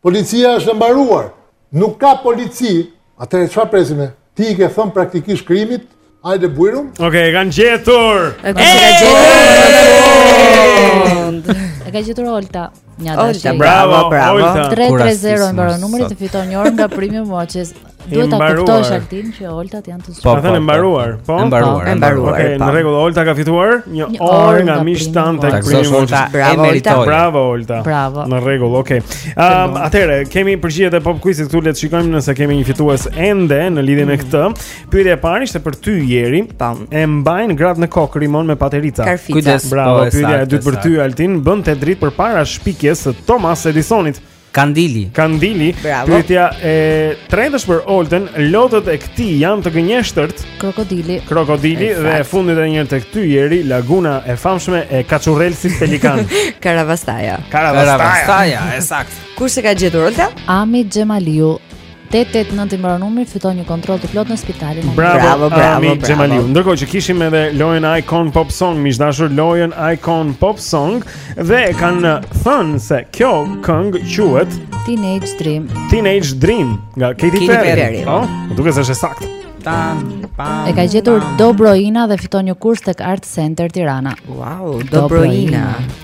Policia është e mbaruar. Nuk ka polici. Atëherë çfarë presim më? Ti i ke thënë praktikisht krimit, hajde bujrum. Okej, okay, kanë gjetur. E ka gjetur. E ka gjetur Olta. Një dashje. Bravo, bravo. 330 i mbaron numri të fiton një orë nga Premium Watches. Duhet ta kuptosh Altin që Oltat janë të zgjuar. Po, kanë mbaruar, po. E mbaruar, e mbaruar. Okej, në rregull, Olta ka fituar një orë nga Mishtan tek Premium. Bravo Olta. Bravo Olta. Bravo. Në rregull, okej. Ëm, atëre, kemi përgjigjet e Pop Quizit këtu, le të shikojmë nëse kemi një fitues ende në lidhje me mm. këtë. Pyetja e parë ishte për ty Jeri. Tam. E mban grada në kokë rimon me paterica. Kurdes. Bravo, po, pyetja e dytë për ty Altin, bënte dritë përpara shpikjes së Thomas Edisonit. Kandili. Kandili. Bravo. Pyetja e tretë është për Oltën, lotët e këtij janë të gënjeshtërt. Krokodili. Krokodili dhe e fundit edhe një herë tek ty Jeri, laguna e famshme e kaçurrelsit pelikan. Karavastaja. Karavastaja, e saktë. Kush e ka gjetur Olta? Ami Xhemaliu. 889 i mbaron numri, fiton një kontroll të plotë në spitalin. Bravo, bravo, bravo. Ami Xhemaliu. Ndërkohë që kishim edhe lojën Icon Pop Song, miq të dashur, lojën Icon Pop Song dhe e kanë thënë se kjo këngë quhet Teenage Dream. Teenage Dream nga Katy Perry. Po, duket se është e saktë. Tan, pam, e ka gjetur Dobroina dhe fiton një kurs tek Art Center Tirana. Wow, Dobroina. Dobroina.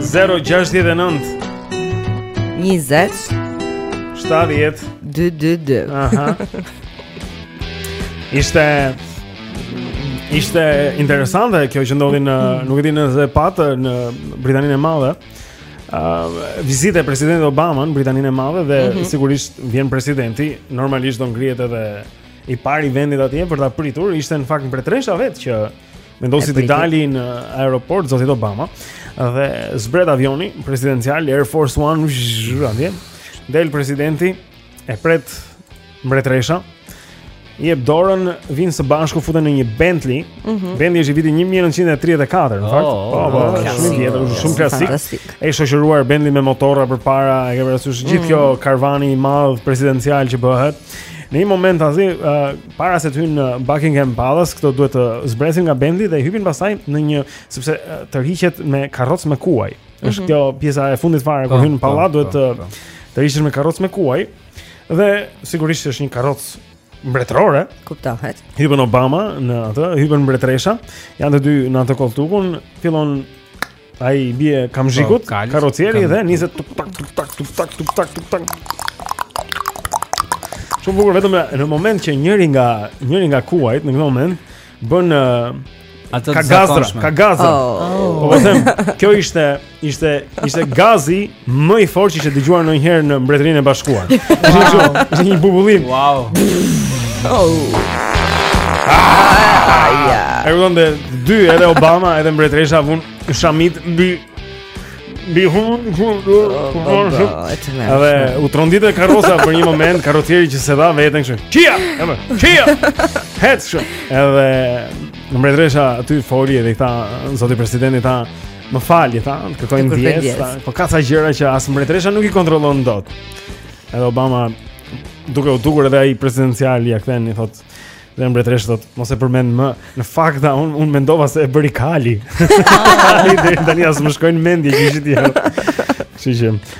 069 20 70 222 Aha Ishte Ishte interesante kjo që ndodhi në nuk e di nëse e patë në Britaninë e Madhe. Ë uh, vizitë e presidentit Obama në Britaninë e Madhe dhe mm -hmm. sigurisht vjen presidenti, normalisht do ngrihet edhe i pari i vendit atje për ta pritur, ishte në fakt mbretëresha vetë që Vendosi t'i dali në aeroport zotit Obama dhe zbret avioni presidencial Air Force One zhurrë Del presidenti e pret mbretëresha i jep dorën, vinë së bashku futen në një Bentley. Mm -hmm. Bentley është i vitit 1934, në fakt. Oh, po, po, oh, shumë i vjetër, shumë klasik. Fantastic. I shoqëruar Bentley me motorra përpara, e ke parasysh gjithë mm -hmm. kjo karvani i madh presidencial që bëhet. Në një moment tani, uh, para se të hyjnë në Buckingham Palace, këto duhet të zbresin nga Bentley dhe hypin pastaj në një sepse uh, tërhiqet me karrocë me kuaj. Mm -hmm. Është mhm. kjo pjesa e fundit fare kur po, hyjnë në po, pallat, duhet po, të tërhiqesh me karrocë me kuaj. Dhe sigurisht është një karrocë mbretërore. Kuptohet. Hypën Obama në atë, hypën mbretëresha, janë të dy në atë koltukun, fillon Ai i bie kamzhikut, po, karrocieri dhe niset tuk tak tuk tak tuk tak tuk tak tuk tak. Shumë bukur vetëm në moment që njëri nga njëri nga kuajt në këtë moment bën atë ka gazra, ka gazra. Oh. Po, po them, kjo ishte ishte ishte gazi Më i fortë që ishte dëgjuar ndonjëherë në Mbretërinë e Bashkuar. Ishte wow. kështu, një bubullim. Wow. Oh. Ah, ja. Edhe të dy edhe Obama edhe mbretresha vunë shamitë mbi mbi hun hun hun Edhe u trondit karroca për një moment Karrocieri që s'e dha veten kështu. Qia! Eme, qia! Hec kështu. Edhe mbretresha aty foli edhe i tha zoti president i tha Më fal, i tha, të kërkoj ndjesë, tha. Po ka ca gjëra që as mbretëresha nuk i kontrollon dot. Edhe Obama duke u dukur edhe ai presidencial ia kthen i thotë ë mbretëreshë thotë mos e përmend më. Në fakt tha un un mendova se e bëri kali. Kali deri tani as më shkoi në mendje që ishe ti. Shijem.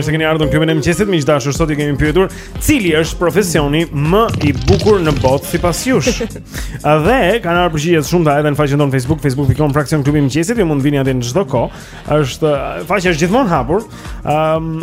mirë se keni ardhur në klubin e mëngjesit. Miq të dashur, sot ju kemi pyetur, cili është profesioni më i bukur në botë sipas jush? A dhe kanë ardhur përgjigje të shumta edhe në faqen tonë Facebook, facebook.com fraksion klubi i mëngjesit, ju mund të vini atje në çdo kohë. Është faqja është gjithmonë hapur. Ëm um,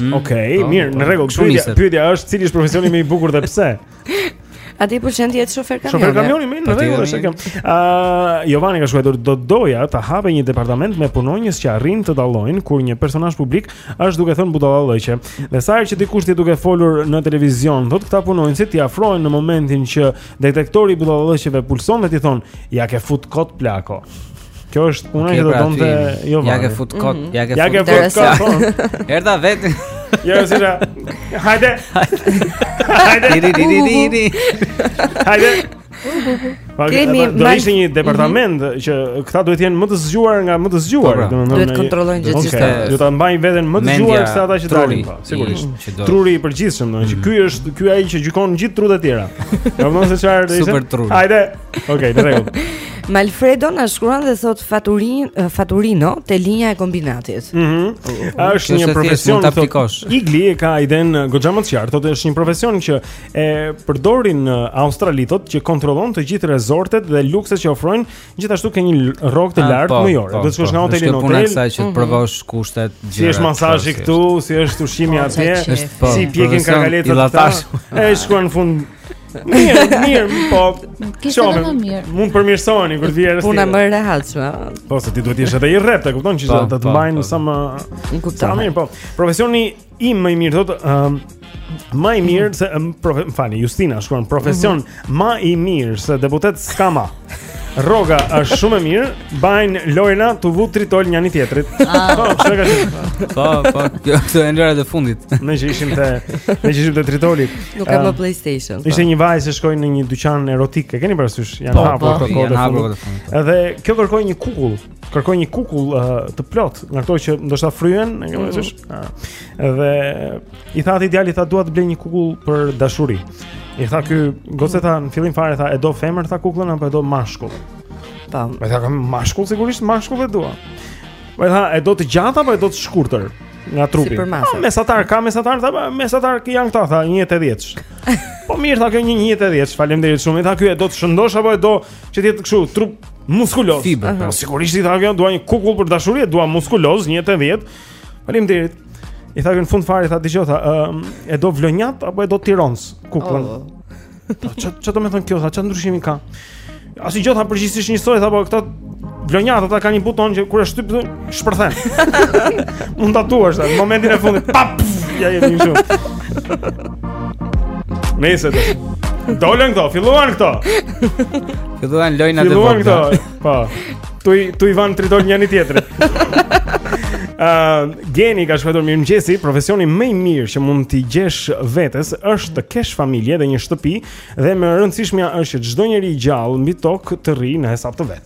Mm, Okej, okay, po, mirë, po, në rregull. Pyetja, pyetja është cili është profesioni më i bukur dhe pse? Atij i pëlqen të jetë shofer kamioni? Shofer kamioni më në rregull është kjo. Ë, Jovani ka shkruar do doja të hapej një departament me punonjës që arrijnë të dallojnë kur një personazh publik është duke thënë budallallëqe. Dhe sa herë që dikush të jetë duke folur në televizion, thotë këta punonjësit t'i afrohen në momentin që detektori i budallallëqeve pulson dhe t'i thonë, "Ia ke fut kot plako." Kjo është puna që do pra, donte Jovani. Ia ke fut kot, mhm. ia ke fut. Ia ke fut kot. Erda vetë. Ja si ja. Hajde. Hajde. Diri diri diri. Hajde. Kemi do ishte një departament mhm. që këta duhet të jenë më të zgjuar nga më të zgjuarit, po, pra. domethënë. Duhet të kontrollojnë gjithçka. Okay. Duhet ta mbajnë veten më të zgjuar se ata që dalin pa, po, sigurisht. Mm, truri i përgjithshëm, domethënë, që mhm. ky është ky ai që gjykon gjithë trutë e tjera. Domethënë se çfarë do ishte. Super truri. Hajde. Okej, okay, drejt. Malfredo na shkruan dhe thotë faturin eh, faturino te linja e kombinatit. Mhm. Mm është një profesion ta aplikosh. Igli e ka idenë eh, goxha më të qartë, thotë është një profesion që e përdorin eh, australianët që kontrollon të gjithë rezortet dhe lukset që ofrojnë, gjithashtu ka një rrogë të ah, lartë po, mujore. Po, Do të shkosh po. nga hoteli në hotel. Është puna që të mhm. provosh kushtet, gjëra. Si është masazhi këtu, si është ushqimi atje, si pjekin karkalecat. Ai shkruan në fund Mirë, mirë, po. Kishte edhe më mirë. Mund të përmirësoheni kur vjen rasti. Puna më e rehatshme. Po se ti duhet të jesh edhe i rreptë, e kupton që po, do të të po, mbajnë po. sa më. E kuptoj. Sa mirë, po. Profesioni më i mirë thotë, ëm, më i mirë se më fani, Justina shkruan profesion mhm. më i mirë se deputet s'ka ma. Rroga është shumë e mirë, bajn lojna tu vu tritol njëri tjetrit. Ah. Po, çka ka thënë? Po, po, këto janë lojrat e fundit. Ne që ishim te, ne që ishim te tritoli. Nuk ka më PlayStation. Ishte një vajzë që shkoi në një dyqan erotik. E keni parasysh? Po, po. Janë hapur ato kohët e fundit. Janë hapur ato. Edhe kjo kërkoi një kukull. kërkoi një kukull uh, të plot, nga këto që ndoshta fryhen, e ke mhm. parasysh? Mm -hmm. Dhe i tha atij djalit tha dua të blej një kukull për dashuri. I tha ky gocë tha në fillim fare tha e do femër tha kukullën apo e do mashkull? Tam. Po. Me tha kam mashkull sigurisht mashkull e dua. Po tha e do të gjatë apo e do të shkurtër? nga trupi. Si për masë. Po, mesatar, ka mesatar, tha, po, mesatar që janë këta, tha, 1.80. po mirë, tha, kjo një 1.80, faleminderit shumë, i tha ky, e do të shëndosh, apo e do Që të jetë kështu trup muskuloz. Fibra. Uh -huh. Po sigurisht i tha kjo, dua një kukull për dashuri, dua muskuloz 180. Faleminderit. I tha ky në fund fare tha dëgjo tha, um, e do vlonjat apo e do tirons kukullën. Oh. Çfarë çfarë do me thënë kjo? Tha çfarë ndryshimi ka? Asgjë tha përgjithësisht njësoj tha po këta vlonjatët tha kanë një buton që kur e shtyp Shpërthen. Mund ta duash në momentin e fundit. Prapë, ja jeni ju. Nëse do. Dolën këto, filluan këto. Filluan lojnat e vogla. Filluan këto. Po. Tu i tu i vanë tritol njëri tjetrit. Ë, uh, Geni ka shkruar mirëmëngjesi, profesioni më i mirë që mund t'i gjesh vetes është të kesh familje dhe një shtëpi dhe më e rëndësishmja është që çdo njeri i gjallë mbi tokë të rri në hesap të vet.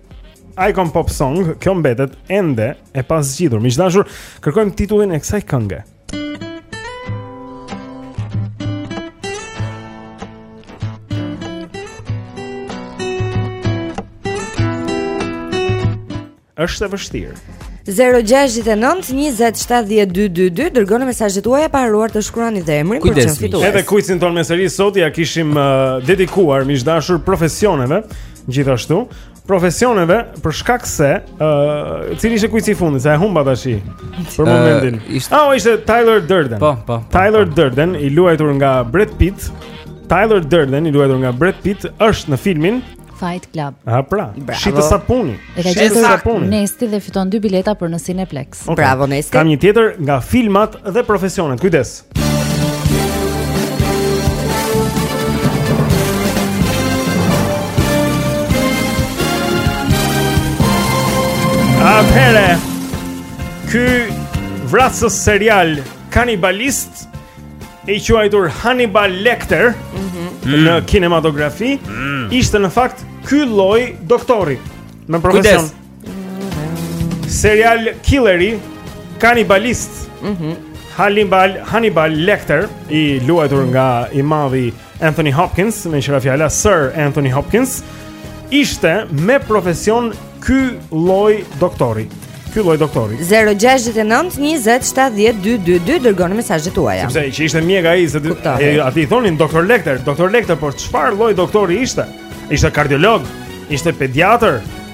Icon Pop Song, kjo mbetet ende e pazgjidhur. Miq të dashur, kërkojmë titullin e kësaj kënge. Është e vështirë. 0-6-9-27-12-2 Dërgoni mesazhin tuaj pa harruar të shkruani dhe emrin për t'qenë fitues. Edhe kuicin tonë me seri sot ia kishim uh, dedikuar miq të dashur profesioneve Gjithashtu, profesioneve për shkak se ë uh, cili ishte kuici i fundit, se e humba tash. Për momentin. Uh, ishte... Ah, ishte Tyler Durden. Po, po. po Tyler po. Durden i luajtur nga Brad Pitt. Tyler Durden i luajtur nga Brad Pitt është në filmin Fight Club. Ah, pra. Shitës sapuni. Shitës sapuni. Nesti dhe fiton dy bileta për në Cineplexx. Okay. Bravo Nesti. Kam një tjetër nga filmat dhe profesionet. Kujdes. Atëhere, ky vrasës serial kanibalist i quajtur Hannibal Lecter mm -hmm. në kinematografi mm. ishte në fakt ky lloj doktori me profesion. Kujdes. Serial killeri kanibalist. Mhm. Mm Hannibal Hannibal Lecter i luajtur nga i madhi Anthony Hopkins, më falni fjala Sir Anthony Hopkins, ishte me profesion ky lloj doktori. Ky lloj doktori. 069 20 70 222 dërgoni mesazhet tuaja. Sepse që ishte mjek ai se aty i thonin doktor Lecter, doktor Lecter, por çfarë lloj doktori ishte? Ishte kardiolog, ishte pediatër,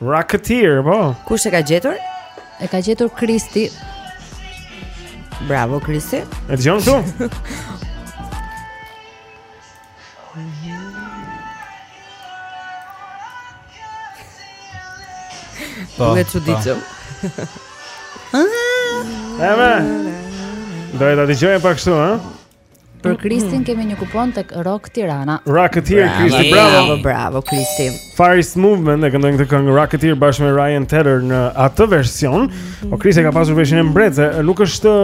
Rocketeer, po. Kush e ka gjetur? E ka gjetur Kristi. Bravo Kristi. E dëgjon këtu? Po. Nuk e çuditëm. Ëmë. Do të ta dëgjojmë pak kështu, ha? Për Kristin kemi një kupon tek Rock Tirana. Rocketeer Kristi, bravo. Bravo Kristi. Far East Movement e këndojnë këtë këngë Rocketeer bashkë me Ryan Tedder në atë version. Po Kristi ka pasur veshin e mprehtë se nuk është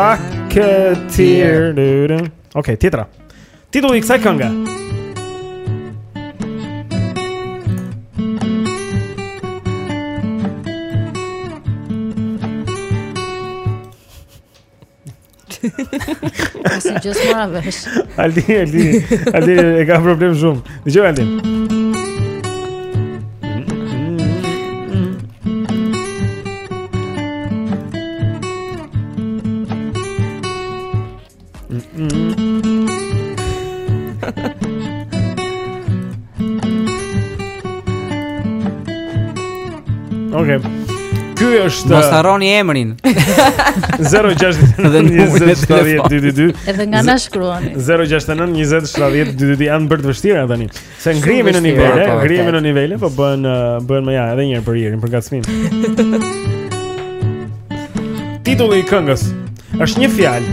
Rocketeer. Okej, okay, tjetra. Titulli i kësaj kënge. Asgjë s'mora vesh Aldi, Aldi, Aldi e ka problem shumë Dëgjo Aldi? Okej. Okay. Ky është Mos harroni emrin. 0692070222. Edhe nga na shkruani. 0692070222 janë bërë të vështira tani. Se ngrihemi në nivele, ngrihemi në nivele, po bën bëmëja edhe një herë për Irin për gacmim. Titulli i këngës është një fjalë.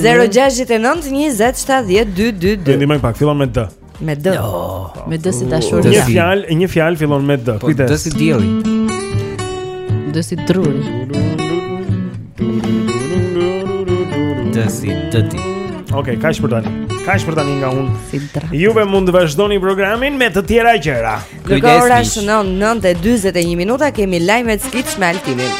Zero gjashtë e nëntë njëzet shtatëdhjetë dy dy dy Ndihmo pak, fillon me D Me D. Jo. Me D si dashuri. Një fjalë, një fjalë fillon me D. Po, Kujdes. Po D si dielli. D si drun. D si deti. Okej, kaq për tani. Kaq për tani nga unë. Si Juve mund të vazhdoni programin me të tjera gjëra. Kujdes miq. Ora është 9:41 minuta kemi lajmet skitsh me Altinin.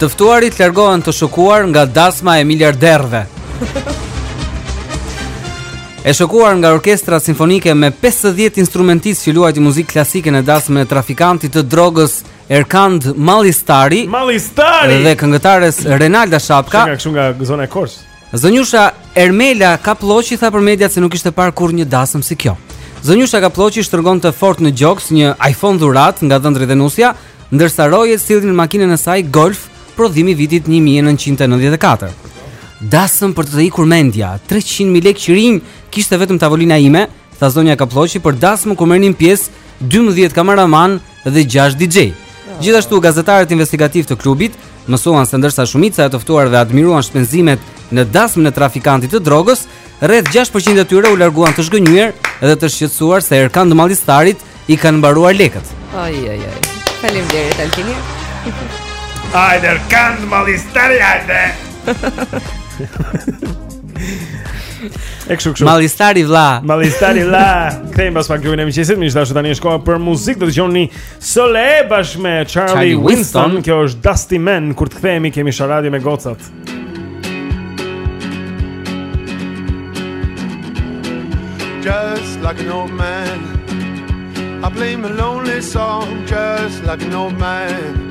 Të ftuarit largohen të shokuar nga dasma e miliarderëve. E shokuar nga orkestra simfonike me 50 instrumentistë që luajti muzikë klasike në dasmën e trafikantit të drogës Erkand Mallistari. Mallistari. Dhe këngëtares Renalda Shapka. Nga këtu nga zona e Korçës. Zonjusha Ermela Kaplloçi tha për mediat se nuk kishte parë kurrë një dasëm si kjo. Zonjusha Kaplloçi shtrëngonte fort në gjoks një iPhone dhuratë nga dhëndri dhe nusja, ndërsa rojet sillin makinën e saj Golf prodhimi vitit 1994. Dasëm për të të ikur mendja, 300.000 lekë qirinj kishte vetëm tavolina ime, tha zonja Kaplloçi për dasmën ku merrnin pjesë 12 kameraman dhe 6 DJ. Gjithashtu gazetarët investigativ të klubit mësuan se ndërsa shumica e të ftuarve admiruan shpenzimet në dasmën e trafikantit të drogës, rreth 6% e tyre u larguan të zhgënjyer dhe të shqetësuar se Erkand Mallistarit i kanë mbaruar lekët. Ai ai ai. Faleminderit Altini. Ai Erkand Mallistari ai. Ek shuk shuk. Mallistari vlla. Mallistari vlla. Kthehemi pas pak gjuhën e mësuesit, miq të dashur tani është koha për muzikë, do të dëgjoni Sole bashkë me Charlie, Charlie Winston. Winston. Kjo është Dusty Man, kur të kthehemi kemi sharadë me gocat. Just like an old man I play my lonely song just like an old man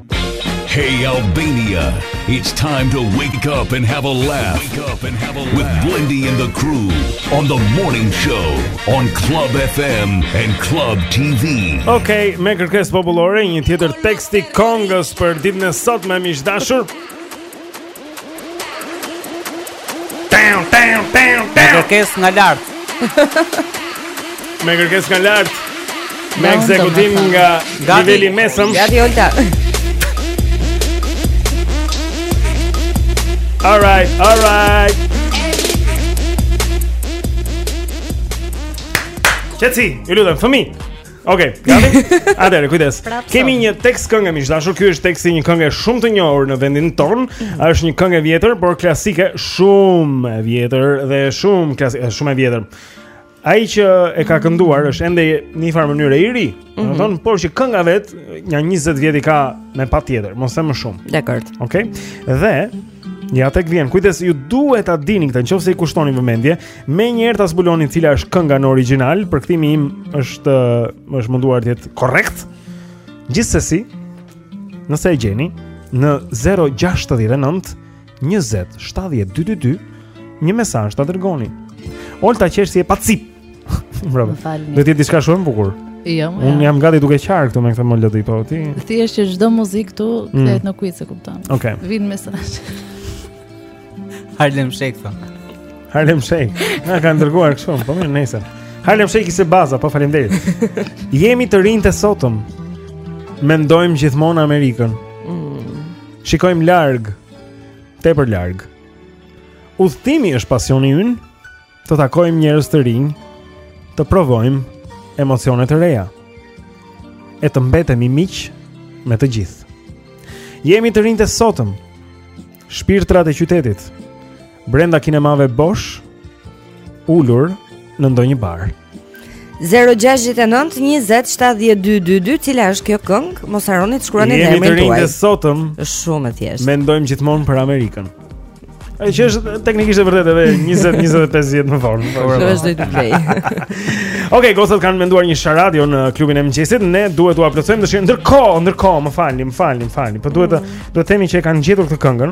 Hey Albania, it's time to wake up and have a laugh. Wake up and have a laugh with Blindy and the crew on the morning show on Club FM and Club TV. Okay, me kërkes popullore një tjetër teksti kongës për ditën e sotme miq dashur. Me kërkesë nga lart Me kërkesë nga lart Me ekzekutim nga niveli i mesëm Gati Olta Alright, alright Qetësi, ju lutem, fëmijë Okej, okay, gati? Atëherë, kujdes. Kemi një tekst kënge miq të dashur. Ky është teksti i një kënge shumë të njohur në vendin tonë. Mm. Është një këngë e vjetër, por klasike, shumë e vjetër dhe shumë klasike, shumë e vjetër. Ai që e ka kënduar është ende në një farë mënyre i ri. Do mm -hmm. thënë, por që kënga vetë, nja 20 vjet i ka me patjetër, mos e më shumë. Dakord. Okej. Okay? Dhe Ja tek vjen. Kujdes, ju duhet ta dini këtë, nëse i kushtoni vëmendje, menjëherë ta zbuloni cila është kënga në origjinal, përkthimi im është më është munduar të jetë korrekt. Gjithsesi, nëse e gjeni në 069 20 70 222, një mesazh ta dërgoni. Olta qesh si e pacipë. Bravo. Do të jetë diçka shumë e bukur. Jo. Unë jo. jam gati duke qarë këtu me këtë melodi po ti. Thjesht që çdo muzikë këtu mm. kthehet në quiz e kupton. Okej. Vijnë mesazhe. Harlem Shake po. Harlem Shake. Na kanë dërguar kështu, po mirë, nesër. Harlem Shake ishte baza, po faleminderit. Jemi të rinjtë e sotëm. Mendojmë gjithmonë Amerikën. Mm. Shikojmë larg. Tepër larg. Udhëtimi është pasioni ynë. Të takojmë njerëz të rinj, të provojmë emocione të reja. E të mbetem miq me të gjithë. Jemi të rinjtë e sotëm. Shpirtrat e qytetit brenda kinemave bosh ulur në ndonjë bar. 0-6-9-20-70-222 Cila është kjo këngë? Mos harroni të shkruani dhe emrin tuaj Jemi të rinjtë e sotëm Shumë e thjeshtë Mendojmë gjithmonë për Amerikën E që është teknikisht e vërtetë edhe 20 25 vjet më vonë. Po është po. drejt play. Okej, gocat kanë menduar një sharadio në klubin e mëngjesit. Ne duhet t'ua plotësojmë dëshirën. Ndërkohë, ndërkohë, më falni, më falni, më falni. Po duhet të duhet të themi që e kanë gjetur këtë këngën.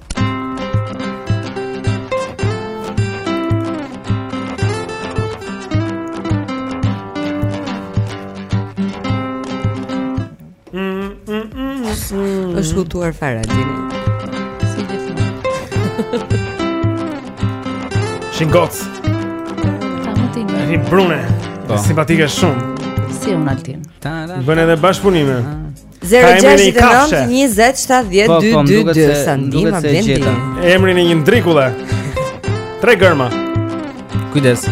është hutuar fare Altini. Si gjithmonë. Është një goc. Tamutin. Është brune. Po. Simpatike shumë. Si unë Altin. Bën edhe bashkëpunime. Ah. 069 20 70 222 Sandi me Blendin Emrin e një ndrikulle Tre gërma Kujdes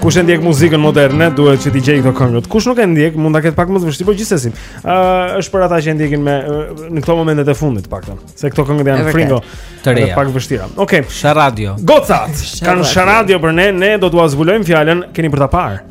Kush e ndjek muzikën moderne, duhet që t'i gjejë këto këngët. Kush nuk e ndjek, mund ta ketë pak më të vështirë, por gjithsesi. Ëh, uh, është për ata që e ndjekin me uh, në këto momente të fundit paktën, se këto këngët janë fringo të reja. Pak të vështira. Okej. Sharadio. Gocat. Kanë Sharadio për ne, ne do t'ua zbulojmë fjalën, keni për ta parë.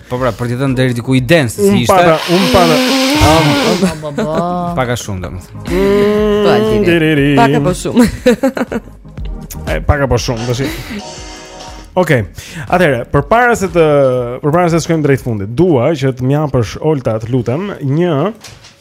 Po pra, për t'i dhënë deri diku idenë se si ishte. Unë para, unë para. Paga shumë domethënë. Po alti. Paga po shumë. Ai paga po shumë, tash. Okej. Atëherë, përpara se të përpara se të shkojmë drejt fundit, dua që të më japësh Olta, të lutem, një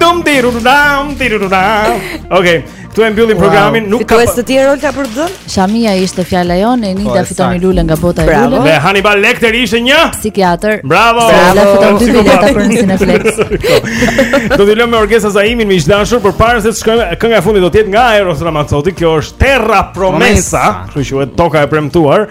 Dum diru dam diru dam. Okej, do e mbyllim programin, nuk ka fitues të tjerë Olta për të dhënë? Shamia ishte fjala jonë, Enida po, fiton një lule nga bota e luleve. Dhe Hannibal Lecter ishte një psikiatër. Bravo. Ela fiton dy bileta për nisin e Flex. Do të lëmë orkestra Zaimin me dashur, përpara se të shkojmë, kënga e fundit do të jetë nga Eros Ramazzotti, kjo është Terra Promessa, kështu quhet toka e premtuar.